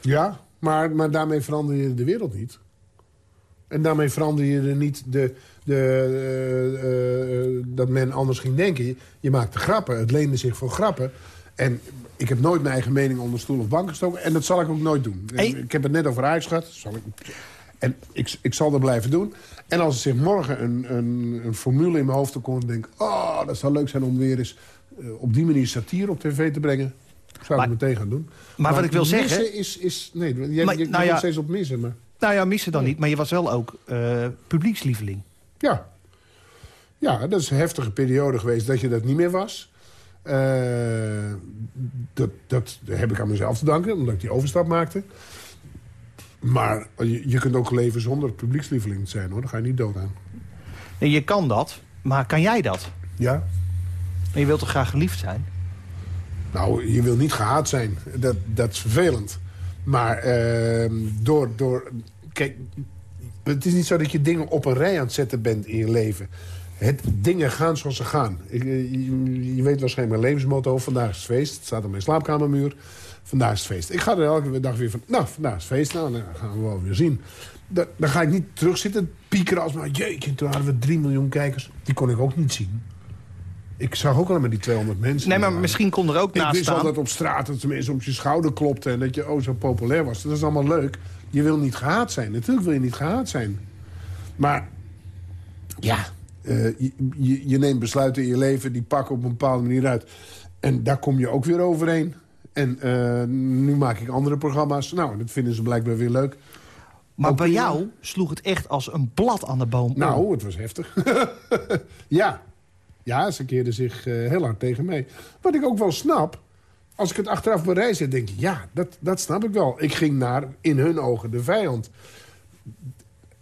Ja, maar, maar daarmee verander je de wereld niet. En daarmee verander je er niet de, de, eh, eh, dat men anders ging denken. Je, je maakte grappen, het leende zich voor grappen. En ik heb nooit mijn eigen mening onder stoel of bank gestoken. En dat zal ik ook nooit doen. Hey. Ik heb het net over Ajax gehad. Zal ik, en ik, ik zal dat blijven doen. En als er zich morgen een, een, een formule in mijn hoofd komt... en denk oh, dat zou leuk zijn om weer eens eh, op die manier satire op tv te brengen... zou Maar- ik meteen gaan doen. Maar wat ik wil zeggen- is... is nee, jij, Maar, nou ja- steeds op missen, maar... Nou ja, missen dan niet, maar je was wel ook eh, publiekslieveling. Ja. Ja, dat is een heftige periode geweest dat je dat niet meer was. Eh, dat, dat heb ik aan mezelf te danken, omdat ik die overstap maakte. Maar je, je kunt ook leven zonder publiekslieveling te zijn, hoor. Daar ga je niet dood aan. Nee, je kan dat, maar kan jij dat? Ja? Maar je wilt toch graag geliefd zijn? Nou, je wil niet gehaat zijn. Dat, dat is vervelend. Maar eh, door, door... Kijk, het is niet zo dat je dingen op een rij aan het zetten bent in je leven. Het, dingen gaan zoals ze gaan. Ik, eh, je, je weet waarschijnlijk mijn levensmotto. Vandaag is het feest. Het staat op mijn slaapkamermuur. Vandaag is het feest. Ik ga er elke dag weer van... Nou, vandaag is het feest. Nou, dan gaan we wel weer zien. Da- dan ga ik niet terugzitten piekeren als... Maar jeetje, toen hadden we 3 miljoen kijkers. Die kon ik ook niet zien. Ik zag ook alleen maar die 200 mensen. Nee, maar misschien kon er ook Ik naast wist staan... altijd op straat dat de mensen op je schouder klopten... en dat je oh zo populair was. Dat is allemaal leuk. Je wil niet gehaat zijn. Natuurlijk wil je niet gehaat zijn. Maar ja, eh, je, je, je neemt besluiten in je leven... die pakken op een bepaalde manier uit. En daar kom je ook weer overheen. En eh, nu maak ik andere programma's. Nou, dat vinden ze blijkbaar weer leuk. Maar Ook bij jou sloeg het echt als een blad aan de boom. om. Nou, het was heftig. [laughs] ja. ja, ze keerden zich eh, heel hard tegen mij. Wat ik ook wel snap, als ik het achteraf bereis, denk ik... ja, dat, dat snap ik wel. Ik ging naar, in hun ogen, de vijand.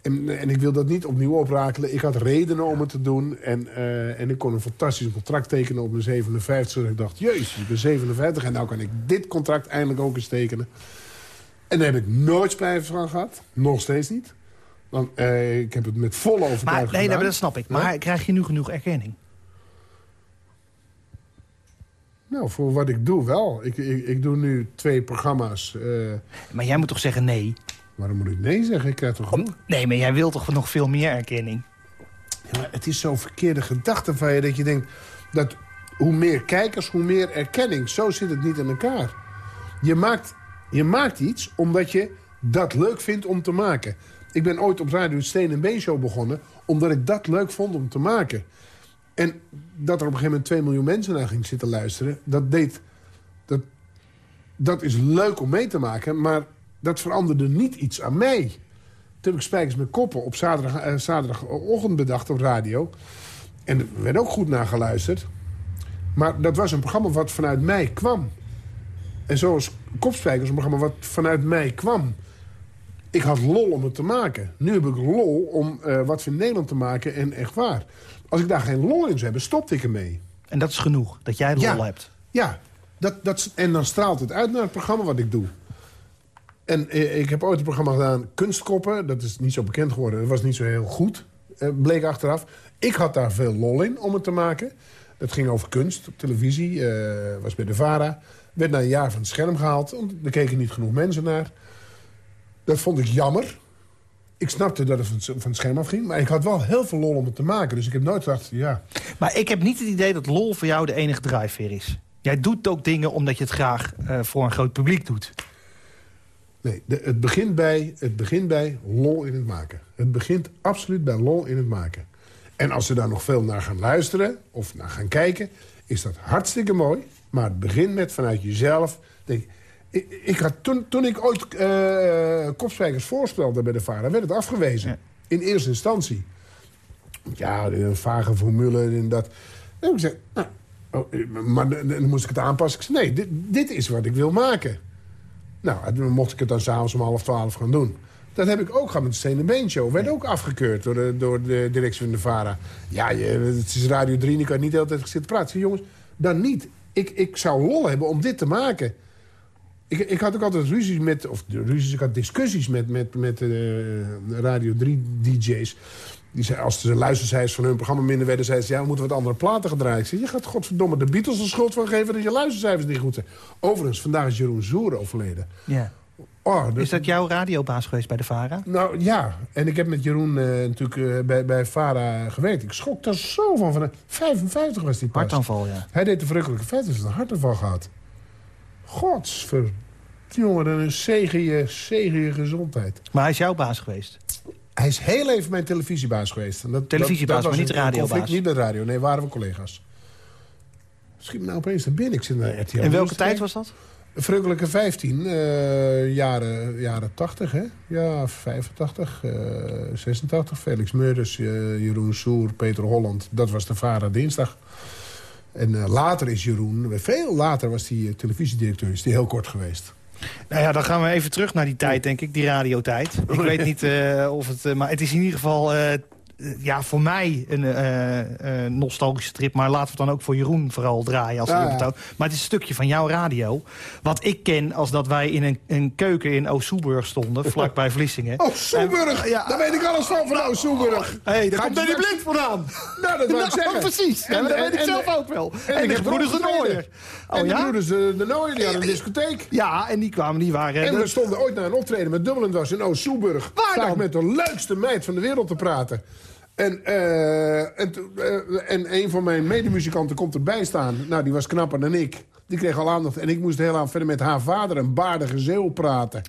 En, en ik wil dat niet opnieuw oprakelen. Ik had redenen om het te doen. En, eh, en ik kon een fantastisch contract tekenen op mijn 57. Zodat ik dacht, jezus, ik ben 57 en nou kan ik dit contract eindelijk ook eens tekenen. En daar heb ik nooit spijt van gehad. Nog steeds niet. Want eh, ik heb het met volle overtuiging maar, nee, gedaan. nee, dat snap ik. Maar krijg je nu genoeg erkenning? Nou, voor wat ik doe wel. Ik, ik, ik doe nu twee programma's. eh, Maar jij moet toch zeggen nee? waarom moet ik nee zeggen? Ik krijg toch genoeg? Nee, maar jij wilt toch nog veel meer erkenning? Ja, maar het is zo'n verkeerde gedachte van je dat je denkt... dat hoe meer kijkers, hoe meer erkenning. Zo zit het niet in elkaar. Je maakt, je maakt iets omdat je dat leuk vindt om te maken. Ik ben ooit op Radio Steen en Been Show begonnen... omdat ik dat leuk vond om te maken. En dat er op een gegeven moment 2 miljoen mensen naar ging zitten luisteren... dat deed... Dat, dat is leuk om mee te maken, maar dat veranderde niet iets aan mij. Toen heb ik Spijkers met Koppen op zaterdag, eh, zaterdagochtend bedacht op radio. En er werd ook goed naar geluisterd. Maar dat was een programma wat vanuit mij kwam. En zoals Kopspijkers een programma wat vanuit mij kwam. Ik had lol om het te maken. Nu heb ik lol om eh, wat voor Nederland te maken en echt waar. Als ik daar geen lol in zou hebben, stopte ik ermee. En dat is genoeg, dat jij lol Ja. hebt. Ja, dat, dat, en dan straalt het uit naar het programma wat ik doe. En eh, ik heb ooit een programma gedaan, Kunstkoppen. Dat is niet zo bekend geworden. Dat was niet zo heel goed, eh, bleek achteraf. Ik had daar veel lol in om het te maken. Dat ging over kunst op televisie. eh, was bij de VARA. Werd na een jaar van het scherm gehaald. want Er keken niet genoeg mensen naar. Dat vond ik jammer. Ik snapte dat het van het- scherm afging. Maar ik had wel heel veel lol om het te maken. Dus ik heb nooit gedacht, ja... Maar ik heb niet het idee dat lol voor jou de enige drijfveer is. Jij doet ook dingen omdat je het graag eh, voor een groot publiek doet. Nee, de- het, begint bij, het begint bij lol in het maken. Het begint absoluut bij lol in het maken. En als ze daar nog veel naar gaan luisteren of naar gaan kijken... is dat hartstikke mooi. Maar het begint met vanuit jezelf. Denk, ik, ik had, toen, toen ik ooit eh kopspijkers voorspelde bij de VARA... werd het afgewezen. Ja. In eerste instantie. Ja, een vage formule en dat. En ik gezegd, nou, oh, maar dan dan moest ik het aanpassen. Ik zei, nee, dit, dit is wat ik wil maken. Nou, mocht ik het dan s'avonds om half twaalf gaan doen. Dat heb ik ook gehad met de Steen Been Show. Werd ook afgekeurd door de, door de directie van de VARA. Ja, je, het is Radio 3 en ik kan niet de hele tijd zitten praten. Jongens, dan niet. Ik, ik zou lol hebben om dit te maken. Ik, ik had ook altijd ruzies met... Of ruzies, ik had discussies met, met, met uh, Radio 3 DJ's. Die zei, als de luistercijfers van hun programma minder werden... zeiden ze, ja, we moeten wat andere platen gedraaid. Ik zei, je gaat godverdomme de Beatles de schuld van geven... dat je luistercijfers niet goed zijn. Overigens, vandaag is Jeroen Zoer overleden. Ja. Oh, Is dat jouw radiobaas geweest bij de VARA? Nou ja, en ik heb met Jeroen uh, natuurlijk uh, bij, bij VARA gewerkt. Ik schrok daar zo van. van 55 was die pas. Hartaanval, ja. Hij deed de verrukkelijke feit, dus een hartaanval gehad. Godsver... Jongen, een zegen je, zegen je gezondheid. Maar hij is jouw baas geweest? Hij is heel even mijn televisiebaas geweest. En dat, televisiebaas, dat, maar niet radiobaas? Conflict, niet met radio. Nee, waren we collega's. Schiet me nou opeens naar binnen. Ik zit naar RTL. In welke tijd was dat? Vreugdelijke 15, uh, jaren, jaren 80, hè? Ja, 85, uh, 86. Felix Meurders, uh, Jeroen Soer, Peter Holland. Dat was de Vara dinsdag. En eh, later is Jeroen, veel later was hij televisiedirecteur. Is die heel kort geweest. Nou ja, dan gaan we even terug naar die tijd, denk ik. Die radiotijd. Ik [laughs] weet niet of het... maar het is in ieder geval eh, ja, voor mij een uh, nostalgische trip. Maar laten we het dan ook voor Jeroen vooral draaien. Als ja, ja. Maar het is een stukje van jouw radio. Wat ik ken als dat wij in een, een keuken in Oost-Soeburg stonden. Vlakbij Vlissingen. [laughs] Oost-Soeburg! Ja, daar weet ik alles van van Oost-Soeburg. hey, daar komt Benny Blind vandaan. [laughs] Nou, dat wil ik zeggen. precies. En, dat weet ik zelf ook wel. En, de broeders de Nooier. Oh, en de broeders de, de Nooier, die hadden een discotheek. Ja, en die kwamen, die waren... En we stonden ooit naar een optreden met Dublin was in Oost-Soeburg. Waar dan? met de leukste meid van de wereld te praten. En, uh, en, uh, en een van mijn medemuzikanten komt erbij staan. Nou, die was knapper dan ik. Die kreeg al aandacht. En ik moest heel aan verder met haar vader, een baardige zeeuw, praten.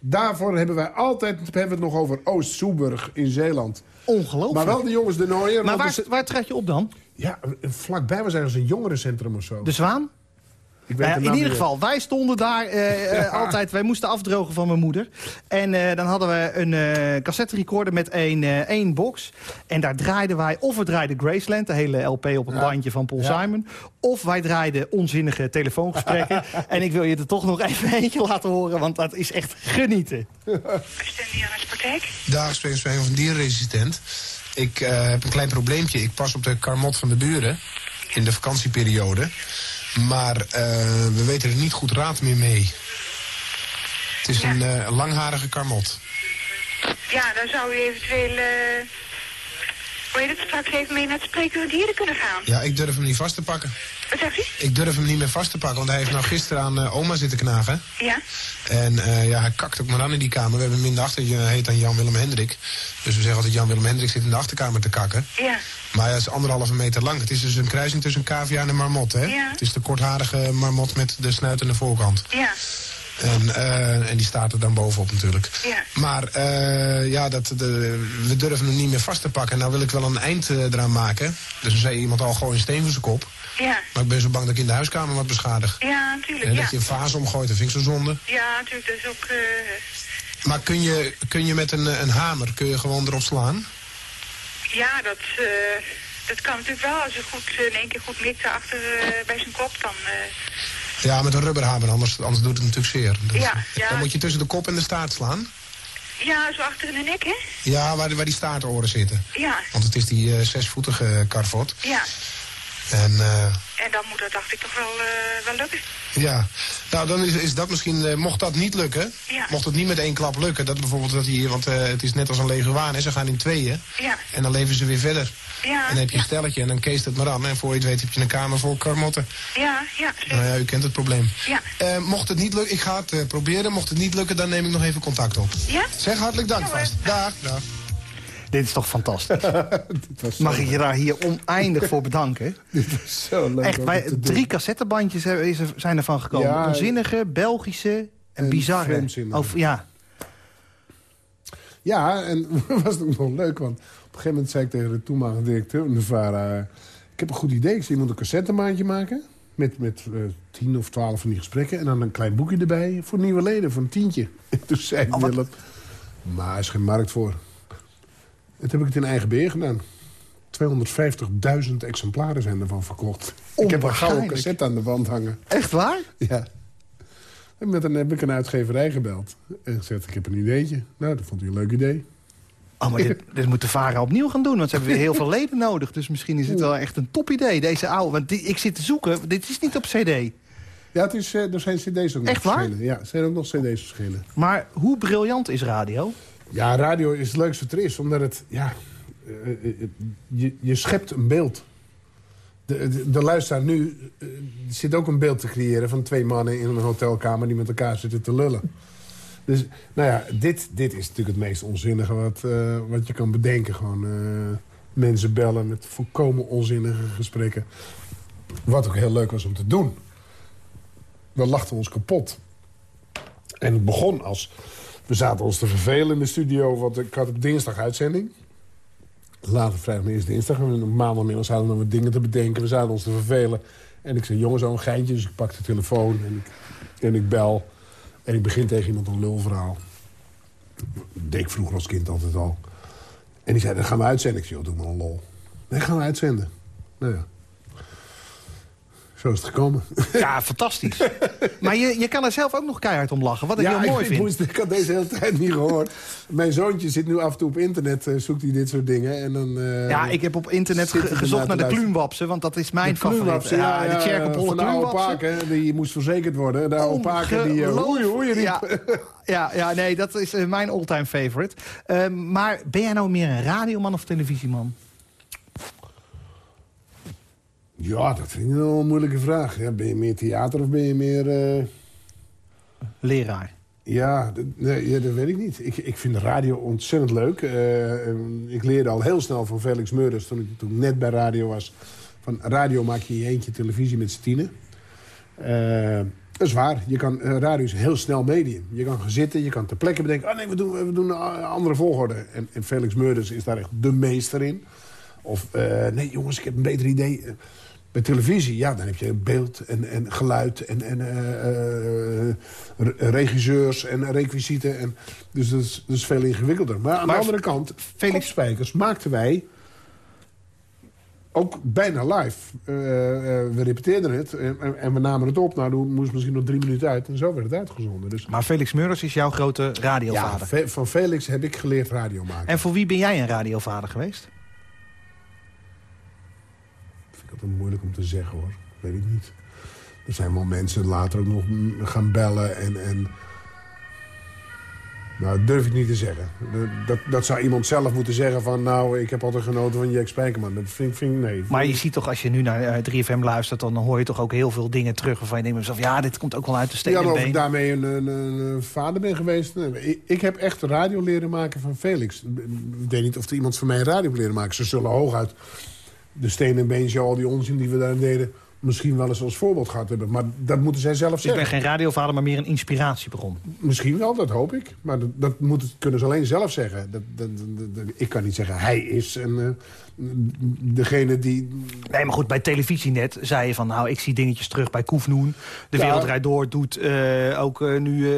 Daarvoor hebben wij altijd hebben we het nog over Oost-Soeburg in Zeeland. Ongelooflijk. Maar wel de jongens de Nooier. Maar waar, waar trek je op dan? Ja, vlakbij was ergens een jongerencentrum of zo. De Zwaan? Nou in ieder geval, wij stonden daar uh, [laughs] altijd... Wij moesten afdrogen van mijn moeder. En uh, dan hadden we een uh, cassette recorder met één, één box. En daar draaiden wij... Of we draaiden Graceland, de hele LP op een bandje van Paul Simon. Of wij draaiden onzinnige telefoongesprekken. [laughs] en ik wil je er toch nog even eentje laten horen... want dat is echt genieten. Dag, spreek van een dierresistent. Ik heb een klein probleempje. Ik pas op de karmot van de buren in de vakantieperiode. Maar uh, we weten er niet goed raad meer mee. Het is ja. een uh, langharige karmot. Ja, dan zou u eventueel... Hoe heet het, straks even mee naar het spreekuur dieren kunnen gaan. Ja, ik durf hem niet vast te pakken. Wat zegt u? Ik durf hem niet meer vast te pakken, want hij heeft nou gisteren aan uh, oma zitten knagen. Ja. En uh, ja, hij kakt ook maar aan in die kamer. We hebben hem in de achterkamer, heet dan Jan-Willem Hendrik. Dus we zeggen altijd Jan-Willem Hendrik zit in de achterkamer te kakken. Ja. Maar hij is anderhalve meter lang. Het is dus een kruising tussen een cavia en een marmot, hè? Ja. Het is de kortharige marmot met de snuit aan de voorkant. Ja. En, uh, en die staat er dan bovenop natuurlijk. Ja. Maar uh, ja, dat, de, we durven hem niet meer vast te pakken. Nou wil ik wel een eind uh, eraan maken. Dus dan zei iemand al, gooi een steen voor zijn kop. Ja. Maar ik ben zo bang dat ik in de huiskamer wat beschadig. Ja, natuurlijk. En ja. dat je een vaas omgooit, dat vind ik zo zonde. Ja, natuurlijk. Dat is ook... Maar kun je, kun je met een, een hamer kun je gewoon erop slaan? Ja, dat, dat kan natuurlijk wel. Als je goed, in één keer goed mikt achter bij zijn kop, dan... Ja, met een rubberhamer, anders, anders doet het natuurlijk zeer. Dus, ja, ja. Dan moet je tussen de kop en de staart slaan. Ja, zo achter in de nek, hè? Ja, waar, waar die staartoren zitten. Ja. Want het is die uh, zesvoetige karvot. Ja. En, uh, en dan moet dat, dacht ik, toch wel, uh, wel lukken. Ja, nou dan is, is dat misschien, uh, mocht dat niet lukken, ja. mocht het niet met één klap lukken, dat bijvoorbeeld dat hier, want het is net als een leguaan, hè, ze gaan in tweeën. Ja. En dan leven ze weer verder. Ja, en dan heb je een stelletje en dan keest het maar aan. En voor je het weet heb je een kamer vol karmotten. Ja, ja. Nou ja, u kent het probleem. Ja. Mocht het niet lukken, ik ga het proberen. Mocht het niet lukken, dan neem ik nog even contact op. Ja? Zeg hartelijk dank vast. Dag, dag. Dit is toch fantastisch? [laughs] Mag ik je daar hier oneindig voor bedanken? [laughs] Dit is zo leuk. Echt, wij, drie cassettebandjes zijn ervan gekomen. Ja, Onzinnige, Belgische en, en bizarre. Over, ja. Ja, en [laughs] was het ook nog leuk, want op een gegeven moment zei ik tegen de toenmalige directeur van de VARA... ik heb een goed idee, ik zie, je moet een cassettemaandje maken... met, met uh, tien of twaalf van die gesprekken... en dan een klein boekje erbij voor nieuwe leden, voor een tientje. En toen zei oh, Willem, maar er is geen markt voor. En toen heb ik het in eigen beheer gedaan. 250.000 exemplaren zijn ervan verkocht. Ik heb een gouden cassette aan de wand hangen. Echt waar? Ja. En met een, heb ik een uitgeverij gebeld. En gezegd, ik heb een ideetje. Nou, dat vond hij een leuk idee. Oh, maar dit, dit moet de VARA opnieuw gaan doen. Want ze hebben weer heel veel leden nodig. Dus misschien is het wel echt een topidee. Deze oude, want die, ik zit te zoeken. Dit is niet op cd. Ja, het is, eh, er zijn cd's ook nog Echt waar? verschillen. Ja, er zijn ook nog cd's verschillen. Maar hoe briljant is radio? Ja, radio is het leukste wat er is. Omdat het, ja, eh, eh, je, je schept een beeld. De, de, luisteraar nu eh, zit ook een beeld te creëren... van twee mannen in een hotelkamer die met elkaar zitten te lullen. Dus, nou ja, dit, dit is natuurlijk het meest onzinnige wat, eh, wat je kan bedenken. Gewoon eh, mensen bellen met volkomen onzinnige gesprekken. Wat ook heel leuk was om te doen. We lachten ons kapot. En het begon als... We zaten ons te vervelen in de studio, want ik had op dinsdag uitzending. Later vrijdag is dinsdag. En maandagmiddag zaten we nog dingen te bedenken. We zaten ons te vervelen. En ik zei, jongens, zo'n geintje. Dus ik pak de telefoon en ik, en ik bel. En ik begin tegen iemand een lulverhaal. Dat deed ik vroeger als kind altijd al. En die zei, dan gaan we uitzenden. Ik zei, joh, doe maar een lol. Nee, gaan we uitzenden. Nou ja. Zo is het gekomen. [laughs] Ja, fantastisch. maar je, je kan er zelf ook nog keihard om lachen. Wat ik heel mooi ik, vind. Moest, ik had deze hele tijd niet gehoord. Mijn zoontje zit nu af en toe op internet, eh, zoekt hij dit soort dingen. En dan, eh, Ja, ik heb op internet hij gezocht naar de kluunwapsen. Want dat is mijn De favoriet. Ja, ja, de Tjerkenpolle van de oude. Paken, die moest verzekerd worden. De oude Paken die uh, hoei, hoei riep. Ja, ja, ja, nee, dat is eh, mijn all-time favorite. Eh, maar ben jij nou meer een radioman of televisieman? Ja, dat vind ik wel een moeilijke vraag. Ja, ben je meer theater of ben je meer... eh, Leraar. Ja, dat, nee, ja, dat weet ik niet. Ik, ik vind radio ontzettend leuk. Eh, eh, ik leerde al heel snel van Felix Meurders toen ik, toen net bij radio was. Van radio maak je in je eentje televisie met z'n tienen. Eh, dat is waar. Je kan, radio is een heel snel medium. Je kan gaan zitten, je kan ter plekke bedenken... oh nee, we doen, we doen een andere volgorde. En, en Felix Meurders is daar echt de meester in. Of, nee jongens, ik heb een beter idee. Bij televisie, ja, dan heb je beeld en, en geluid en, en eh, eh, re- regisseurs en requisieten. En, dus dat is, dat is veel ingewikkelder. Maar aan Maar de andere kant, Felix- Spijkers maakten wij ook bijna live. Eh, we repeteerden het en, en- en we namen het op. Nou, toen moest misschien nog drie minuten uit en zo werd het uitgezonden. Dus Maar Felix Meurders is jouw grote ja, radiovader. Fe- van Felix heb ik geleerd radio maken. En voor wie ben jij een radiovader geweest? Vind ik altijd moeilijk om te zeggen, hoor. Weet ik niet. Er zijn wel mensen later ook nog gaan bellen en... en nou, dat durf ik niet te zeggen. Dat, dat zou iemand zelf moeten zeggen van... nou, ik heb altijd genoten van Jack Spijkerman. Dat vind, ik- vind ik, nee. Maar je ziet toch, als je nu naar eh, 3FM luistert... dan hoor je toch ook heel veel dingen terug waarvan je denkt... bij jezelf, ja, dit komt ook wel uit de steen Ja, maar of ik daarmee een, een, een vader ben geweest... nee. Ik, ik heb echt radio leren maken van Felix. Ik weet niet of er iemand van mij radio leren maken. Ze zullen hooguit de steen en beentje, al die onzin die we daar deden... misschien wel eens als voorbeeld gehad hebben. Maar dat moeten zij zelf Dus ik zeggen. ben geen radiovader, maar meer een inspiratiebron. Misschien wel, dat hoop ik. Maar dat, dat moet, het- kunnen ze alleen zelf zeggen. Dat, dat, ik kan niet zeggen, hij is een, eh, degene die... Nee, maar goed, bij televisie net zei je van... nou, ik zie dingetjes terug bij Koefnoen. De Ja. Wereldrijd Door doet eh, ook eh, nu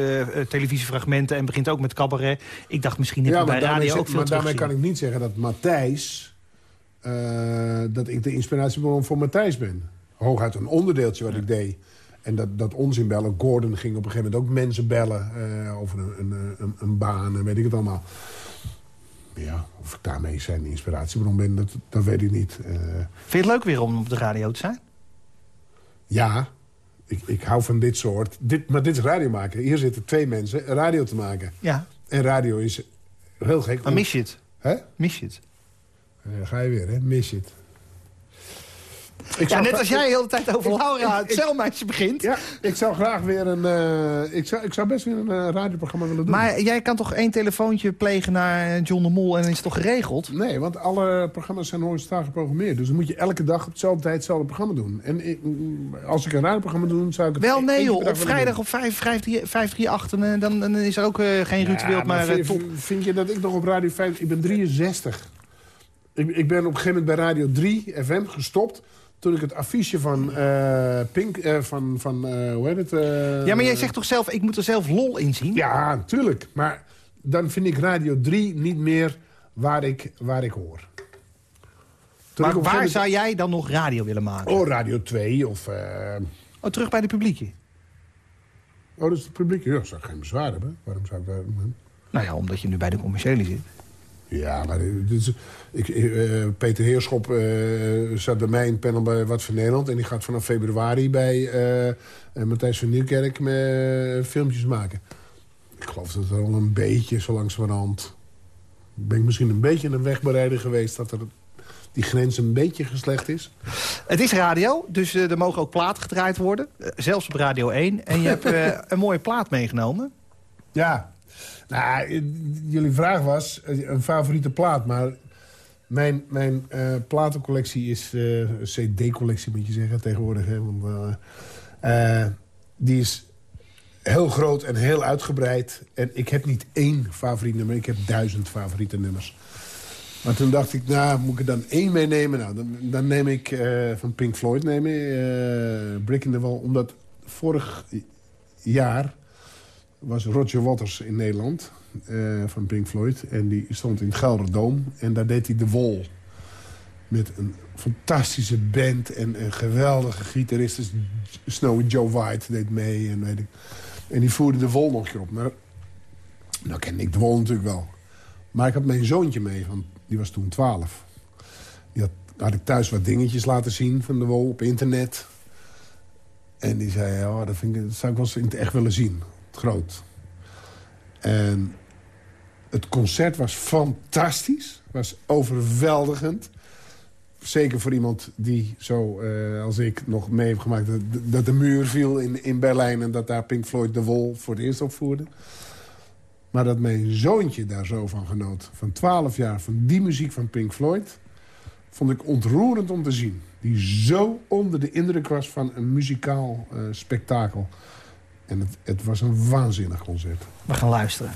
televisiefragmenten... en begint ook met cabaret. Ik dacht, misschien heb je bij radio ook veel maar daarmee kan ik niet zeggen dat Matthijs... eh, dat ik de inspiratiebron voor Matthijs ben. Hooguit een onderdeeltje wat ik deed. En dat, dat onzin bellen. Gordon ging op een gegeven moment ook mensen bellen... eh, over een, een, een, een baan en weet ik het allemaal. Ja, of ik daarmee zijn inspiratiebron ben, dat, dat weet ik niet. Eh, Vind je het leuk weer om op de radio te zijn? Ja, ik, ik hou van dit soort. Dit, maar dit is radio maken. Hier zitten twee mensen radio te maken. Ja, En radio is heel gek. maar mis je het? Hè? Mis je het? Ja, ga je weer, hè? Mis je het. Ik Ja, net als jij de hele tijd over Laura, het celmeisje begint. Ja, ik zou graag weer een... eh, ik, zou, ik zou best weer een eh, radioprogramma willen doen. Maar jij kan toch één telefoontje plegen naar John de Mol en is het toch geregeld? Nee, want alle programma's zijn horizontaal geprogrammeerd. Dus dan moet je elke dag op dezelfde tijd hetzelfde programma doen. En ik- als ik een radioprogramma doe, zou ik het... Wel één nee joh, op vrijdag op 5, 538 en eh, dan, dan is er ook eh, geen Ja, Wild, maar, eh, vind, top. Vind je dat ik nog op Radio 5... Ik ben 63. Ik, ik ben op een gegeven moment bij Radio 3 FM gestopt... toen ik het affiche van eh, Pink... eh, van, van eh, hoe heet het? Ja, maar jij zegt toch zelf, ik moet er zelf lol in zien? Ja, natuurlijk. Maar dan vind ik Radio 3 niet meer waar ik, waar ik hoor. Toen maar waar zou jij dan nog radio willen maken? Oh, Radio 2 of... Oh, terug bij de publiekje. Oh, dus het publiek? Ja, zou ik geen bezwaar hebben. Waarom zou ik daar... Nou ja, omdat je nu bij de commerciële zit. Ja, maar dus, ik, uh, Peter Heerschop uh, zat bij mij in het panel bij Wat voor Nederland. En die gaat vanaf februari bij uh, Matthijs van Nieuwkerk met filmpjes maken. Ik geloof dat er al een beetje zo langzamerhand... ben ik misschien een beetje een wegbereider geweest... dat er die grens een beetje geslecht is. Het is radio, dus er mogen ook platen gedraaid worden. zelfs op Radio 1. En je [laughs] hebt een mooie plaat meegenomen. Ja, nou, jullie vraag was eh, een favoriete plaat, maar mijn, mijn uh, platencollectie is een cd-collectie, moet je zeggen, tegenwoordig. Hè, want, die is heel groot en heel uitgebreid. En ik heb niet één favoriet nummer, ik heb duizend favoriete nummers. Maar toen dacht ik, nou, moet ik er dan één meenemen? Nou, dan, dan neem ik van Pink Floyd neem ik, Brick in the Wall. Omdat vorig jaar was Roger Waters in Nederland uh, van Pink Floyd. En die stond in het Gelderdoom. En daar deed hij de wol. Met een fantastische band en een geweldige gitarist. Dus Snowy Joe White deed mee. En, weet ik. en die voerde de wol nog keer op. Nou, nou kende ik de wol natuurlijk wel. Maar ik had mijn zoontje mee, want die was toen 12. Die had, had ik thuis wat dingetjes laten zien van de wol op internet. En die zei, oh, dat, vind ik, dat zou ik wel eens echt willen zien groot. En het concert was fantastisch. was overweldigend. Zeker voor iemand die, zo uh, als ik, nog mee heeft gemaakt... Dat, dat, de muur viel in, in Berlijn... en dat daar Pink Floyd de Wol voor het eerst opvoerde. Maar dat mijn zoontje daar zo van genoot. Van 12 jaar, van die muziek van Pink Floyd... vond ik ontroerend om te zien. Die zo onder de indruk was van een muzikaal uh, spektakel. En het, was een waanzinnig concert. We gaan luisteren.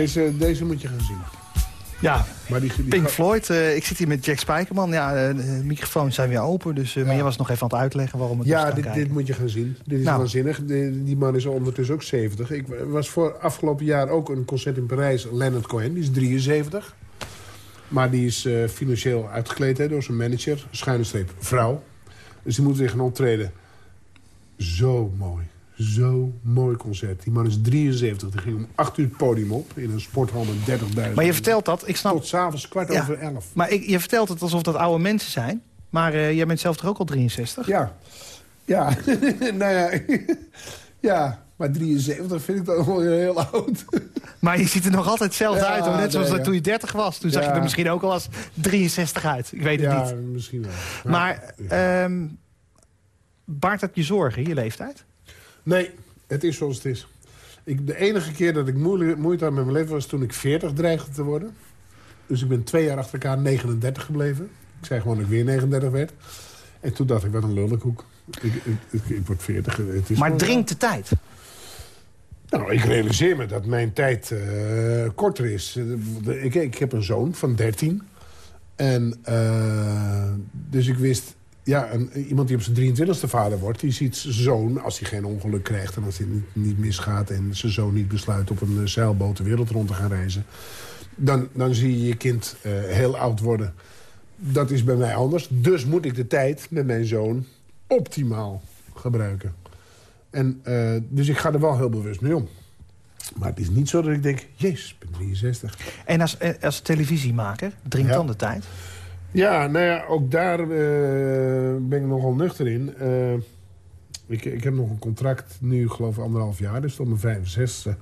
Deze, deze moet je gaan zien. Ja, maar die, Pink Floyd. Uh, ik zit hier met Jack Spijkerman. Ja, uh, de microfoons zijn weer open. Dus, uh, ja. Maar je was nog even aan het uitleggen waarom het Ja, dit, dit, moet je gaan zien. Dit is nou. waanzinnig. die man is ondertussen ook 70. Ik was voor afgelopen jaar ook een concert in Parijs. Leonard Cohen, die is 73. Maar die is financieel uitgekleed hè, door zijn manager. Schuine streep vrouw. Dus die moet weer gaan optreden. Zo mooi. Zo mooi concert. Die man is 73. Die ging om 8 uur het podium op in een sporthal met 30.000. Maar je vertelt dat, ik snap... Tot s'avonds kwart over 11. Maar ik, je vertelt het alsof dat oude mensen zijn. Maar uh, jij bent zelf toch ook al 63? Ja. Ja. [laughs] nou ja. [laughs] ja. Maar 73 vind ik dan wel heel oud. [laughs] Maar je ziet er nog altijd hetzelfde uit. Hoor. Net zoals dat toen je 30 was. Toen zag je er misschien ook al als 63 uit. Ik weet het niet. Ja, misschien wel. Maar, um, baart dat je zorgen, je leeftijd? Nee, het is zoals het is. Ik, de enige keer dat ik moeite had met mijn leven was toen ik 40 dreigde te worden. Dus ik ben twee jaar achter elkaar 39 gebleven. Ik zei gewoon dat ik weer 39 werd. En toen dacht ik, wat een lullenkoek. Ik, ik, ik, word 40. Het is maar dringt de tijd? Nou, ik realiseer me dat mijn tijd uh, korter is. Ik, ik heb een zoon van 13. En uh, dus ik wist ja, een, iemand die op zijn 23e vader wordt... die ziet zijn zoon, als hij geen ongeluk krijgt... en als hij niet, niet misgaat en zijn zoon niet besluit... op een eh, zeilboot de wereld rond te gaan reizen... dan, dan zie je je kind uh, heel oud worden. Dat is bij mij anders. Dus moet ik de tijd met mijn zoon optimaal gebruiken. En, uh, dus ik ga er wel heel bewust mee om. Maar het is niet zo dat ik denk, jezus, ik ben 63. En als, als televisiemaker, drinkt dan de tijd? Ja, nou ja, ook daar uh, ben ik nogal nuchter in. Uh, ik, ik heb nog een contract nu, geloof ik, anderhalf jaar. Dus tot mijn 65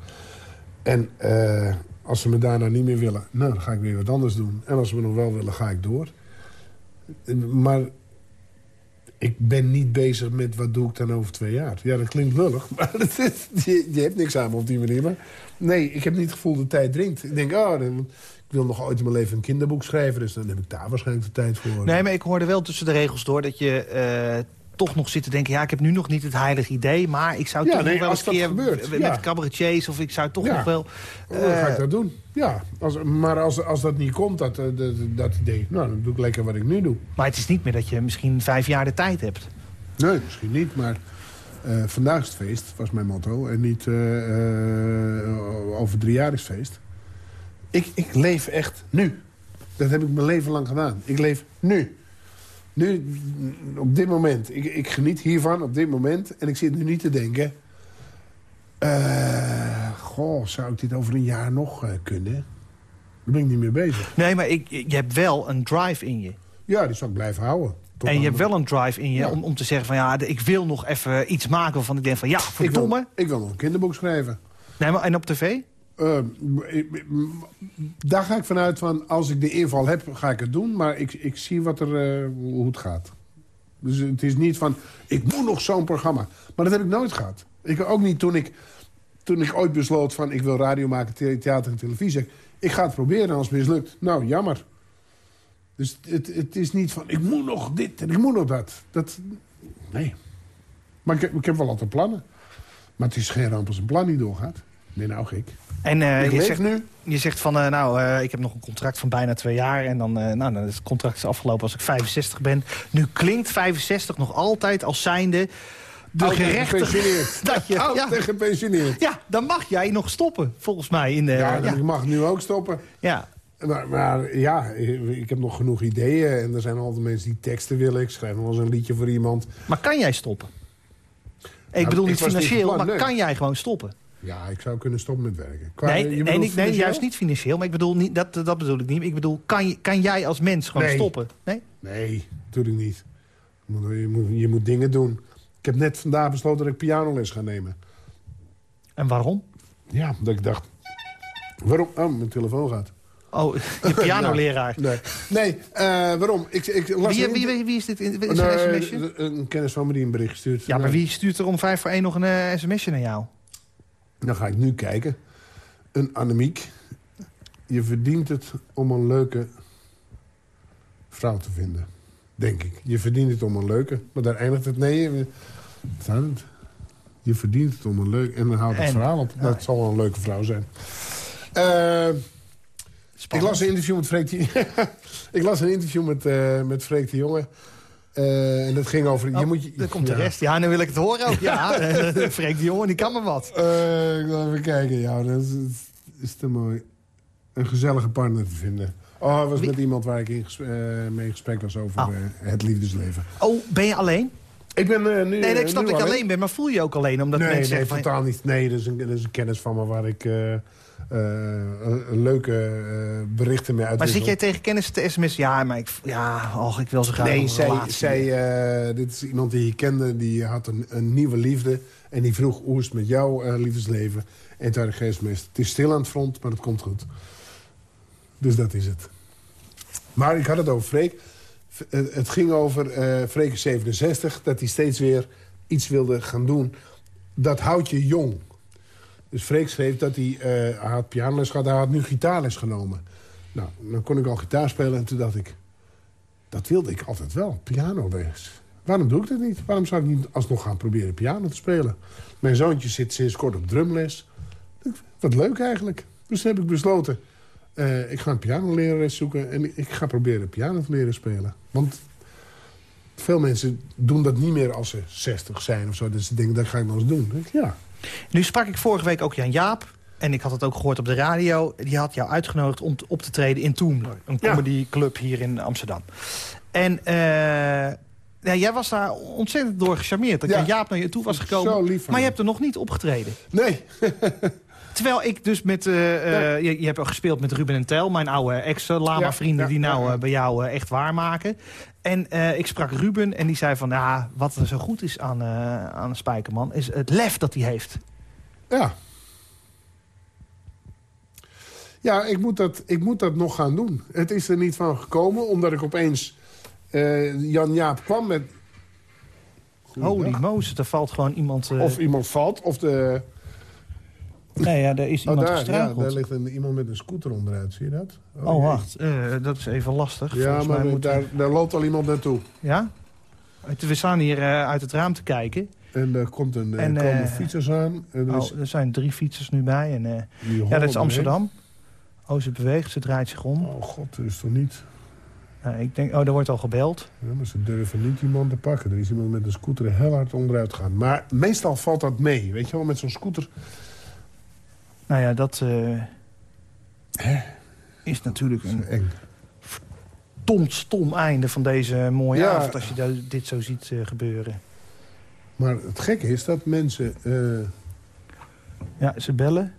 En uh, als ze me daarna niet meer willen, nou, dan ga ik weer wat anders doen. En als ze me nog wel willen, ga ik door. Maar ik ben niet bezig met wat doe ik dan over twee jaar. Ja, dat klinkt lullig, [laughs] maar je, hebt niks aan op die manier. Nee, ik heb niet het gevoel dat de tijd dringt. Ik denk, oh, dan, ik wil nog ooit in mijn leven een kinderboek schrijven... dus dan heb ik daar waarschijnlijk de tijd voor. Nee, maar ik hoorde wel tussen de regels door dat je... Uh, toch nog zit te denken, ja, ik heb nu nog niet het heilige idee... maar ik zou toch nog wel eens keer gebeurt, met ja. cabaretiers... of ik zou toch nog wel... Uh, dan ga ik dat doen, ja. Als, maar als, als dat niet komt, dat, dat, dat idee... nou, dan doe ik lekker wat ik nu doe. Maar het is niet meer dat je misschien vijf jaar de tijd hebt. Nee, misschien niet, maar... Uh, vandaag is het feest, was mijn motto. En niet over drie jaar is feest. Ik, ik leef echt nu. Dat heb ik mijn leven lang gedaan. Ik leef nu. Nu, op dit moment. Ik, ik geniet hiervan op dit moment. En ik zit nu niet te denken... Uh, goh, zou ik dit over een jaar nog uh, kunnen? Daar ben ik niet mee bezig. Nee, maar ik, je hebt wel een drive in je. Ja, die zal ik blijven houden. en je hebt wel een drive in je om, om te zeggen van... ja, ik wil nog even iets maken waarvan ik denk van... ja, verdomme. Ik wil, ik wil nog een kinderboek schrijven. Nee, maar en op tv? Uh, daar ga ik vanuit van, als ik de inval heb, ga ik het doen. Maar ik, ik zie wat er, uh, hoe het gaat. Dus het is niet van, ik moet nog zo'n programma. Maar dat heb ik nooit gehad. Ik ook niet toen ik, toen ik ooit besloot van, ik wil radio maken, theater en televisie. Ik ga het proberen, als het mislukt. Nou, jammer. Dus het, het is niet van, ik moet nog dit en ik moet nog dat. dat nee. Maar ik, ik heb wel altijd plannen. Maar het is geen ramp als een plan niet doorgaat. Nee, nou gek. En uh, je, zegt, nu? je zegt van, uh, nou, uh, ik heb nog een contract van bijna twee jaar... en dan, nou, dan is het contract is afgelopen als ik 65 ben. Nu klinkt 65 nog altijd als zijnde... De Oud gepensioneerd. [laughs] dat je, Oud ja. gepensioneerd. Ja, dan mag jij nog stoppen, volgens mij. In de, ja, ja, ik mag nu ook stoppen. Ja. Maar, maar, ja, ik heb nog genoeg ideeën. En er zijn altijd mensen die teksten willen. Ik schrijf nog wel eens een liedje voor iemand. Maar kan jij stoppen? Ik nou, bedoel niet financieel, maar kan jij gewoon stoppen? Ja, ik zou kunnen stoppen met werken. nee, nee, nee, juist niet financieel. Maar ik bedoel, niet, dat, dat bedoel ik niet. Ik bedoel, kan, kan jij als mens gewoon stoppen? Nee? Nee, natuurlijk niet. Je moet, je, moet, dingen doen. Ik heb net vandaag besloten dat ik pianoles ga nemen. En waarom? Ja, dat ik dacht... Waarom? Oh, mijn telefoon gaat. Oh, [laughs] je pianoleraar. [laughs] nee, nee uh, waarom? Ik, ik las wie, wie, wie, is dit? Is een, sms'je? Een kennis van me die een bericht stuurt. Ja, maar wie stuurt er om vijf voor één nog een uh, sms'je naar jou? Dan ga ik nu kijken. Een anemiek. Je verdient het om een leuke vrouw te vinden. Denk ik. Je verdient het om een leuke. Maar daar eindigt het. Nee, staat het. Je verdient het om een leuke... En dan houdt het verhaal op. Dat zal wel een leuke vrouw zijn. Uh, ik las een interview met Freek de, [laughs] Ik las een interview met, uh, met Freek de Jonge. Uh, en dat ging over... Oh, je moet je, komt de rest. Ja, nu wil ik het horen ook. Ja, [laughs] Freek de Jonge, die kan me wat. ik wil even kijken. Ja, dat is, is te mooi. Een gezellige partner te vinden. Oh, het was met iemand waar ik in mee in gesprek was over oh. het liefdesleven. Oh, ben je alleen? Ik ben uh, nu... Nee, ik snap dat je alleen bent, maar voel je ook alleen? Omdat nee, mensen nee, totaal niet. Nee, dat is, een, dat is een kennis van me waar ik... Uh, leuke berichten mee uit. Maar zit jij tegen kennis te sms? Ja, maar ik, ja, ik wil zo graag Nee, zij, zij dit is iemand die je kende, die had een, een, nieuwe liefde. En die vroeg, hoe is het met jouw liefdesleven? En toen had ik het is stil aan het front, maar het komt goed. Dus dat is het. Maar ik had het over Freek. Het ging over uh, Freek 67, dat hij steeds weer iets wilde gaan doen. Dat houdt je jong. Dus Freek schreef dat hij, uh, hij had pianoles gehad, hij had nu gitaarles genomen. Nou, dan kon ik al gitaar spelen en toen dacht ik... dat wilde ik altijd wel, pianoles. Waarom doe ik dat niet? Waarom zou ik niet alsnog gaan proberen piano te spelen? Mijn zoontje zit sinds kort op drumles. Wat leuk eigenlijk. Dus heb ik besloten... Uh, ik ga een pianolerares zoeken en ik ga proberen piano te leren spelen. Want veel mensen doen dat niet meer als ze 60 zijn of zo. Dus ze denken, dat ga ik nog eens doen. ja. Nu sprak ik vorige week ook Jan Jaap. En ik had het ook gehoord op de radio. Die had jou uitgenodigd om op te treden in Toemler. Een comedyclub hier in Amsterdam. En uh, ja, jij was daar ontzettend door gecharmeerd. Dat ja. Jan Jaap naar je toe was gekomen. maar je hebt er nog niet opgetreden. Nee. [laughs] Terwijl ik dus met... Uh, je, je, hebt gespeeld met Ruben en Tel, mijn oude ex-lama-vrienden... die nou bij jou echt waarmaken. En ik sprak Ruben en die zei van... Ja, wat er zo goed is aan, aan Spijkerman... is het lef dat hij heeft. Ja. Ja, ik moet, dat, ik moet dat nog gaan doen. Het is er niet van gekomen, omdat ik opeens... Jan-Jaap kwam met... Holy Mozes, er valt gewoon iemand... Of iemand valt, of de... Nee, ja, daar is oh, iemand oh, daar, Ja, daar ligt een, iemand met een scooter onderuit, zie je dat? Oh, oh wacht. Uh, dat is even lastig. Ja, maar moet... daar, daar loopt al iemand naartoe. Ja? We staan hier uh, uit het raam te kijken. En er komt een, en, komen fietsers aan. En er, oh, er zijn drie fietsers nu bij. En, ja, dat is Amsterdam. Oh, ze beweegt, ze draait zich om. Oh god, dat is toch niet... Nou, ik denk, oh, er wordt al gebeld. Ja, maar ze durven niet iemand te pakken. Er is iemand met een scooter heel hard onderuit gaan. Maar meestal valt dat mee. Weet je wel, met zo'n scooter nou ja, dat uh, is natuurlijk een eng. stom einde van deze mooie avond... als je dit zo ziet uh, gebeuren. Maar het gekke is dat mensen... Uh... Ja, ze bellen.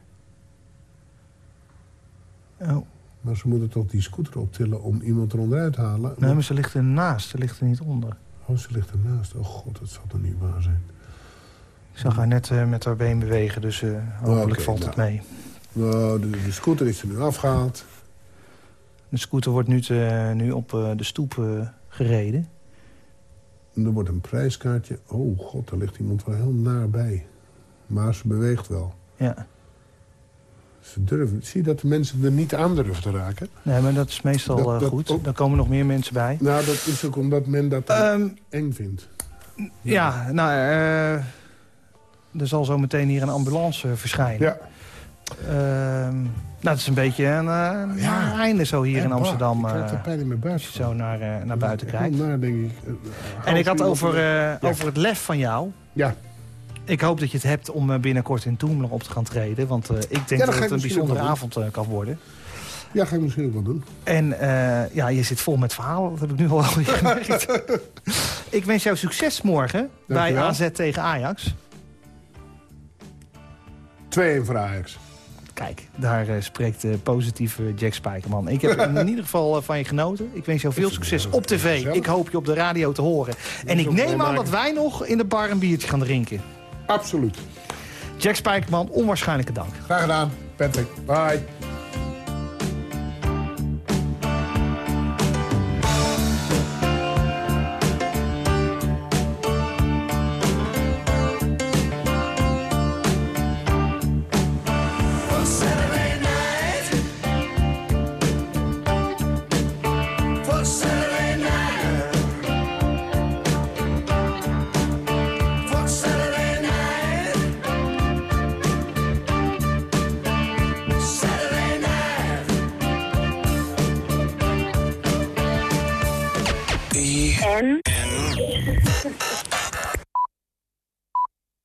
Oh. Maar ze moeten toch die scooter optillen om iemand eronder te halen? Nee, maar ze ligt ernaast. Ze ligt er niet onder. Oh, ze ligt ernaast. Oh god, dat zal toch niet waar zijn. Ik zag haar net uh, met haar been bewegen, dus uh, hopelijk okay, valt nou, het mee. Nou, de, de, scooter is er nu afgehaald. De scooter wordt nu, te, nu op uh, de stoep gereden. En er wordt een prijskaartje. Oh god, daar ligt iemand wel heel naar bij. Maar ze beweegt wel. Ja. Ze durven. Zie je dat de mensen er niet aan durven te raken? Nee, maar dat is meestal dat, dat, goed. Dan komen nog meer mensen bij. Nou, dat is ook omdat men dat um, eng vindt. Ja, ja nou... Er zal zo meteen hier een ambulance verschijnen. Ja. Uh, nou, dat is een beetje een, uh, ja. einde zo hier in Amsterdam. Ik krijg pijn in mijn buik. Zo naar, uh, naar buiten kijkt. Naar, denk ik. en ik had over, over het lef van jou. Ja. Ik hoop dat je het hebt om binnenkort in Toemler op te gaan treden. Want ik denk dat het een bijzondere avond kan worden. Ja, ga ik misschien ook wel doen. En ja, je zit vol met verhalen. Dat heb ik nu al [laughs] gemerkt. [laughs] ik wens jou succes morgen bij AZ tegen Ajax. 2-1 voor Ajax. Kijk, daar uh, spreekt de positieve Jack Spijkerman. Ik heb in ieder geval uh, van je genoten. Ik wens jou veel succes op tv. Ik hoop je op de radio te horen. En ik neem aan dat wij nog in de bar een biertje gaan drinken. Absoluut. Jack Spijkerman, onwaarschijnlijke dank. Graag gedaan, Patrick. Bye.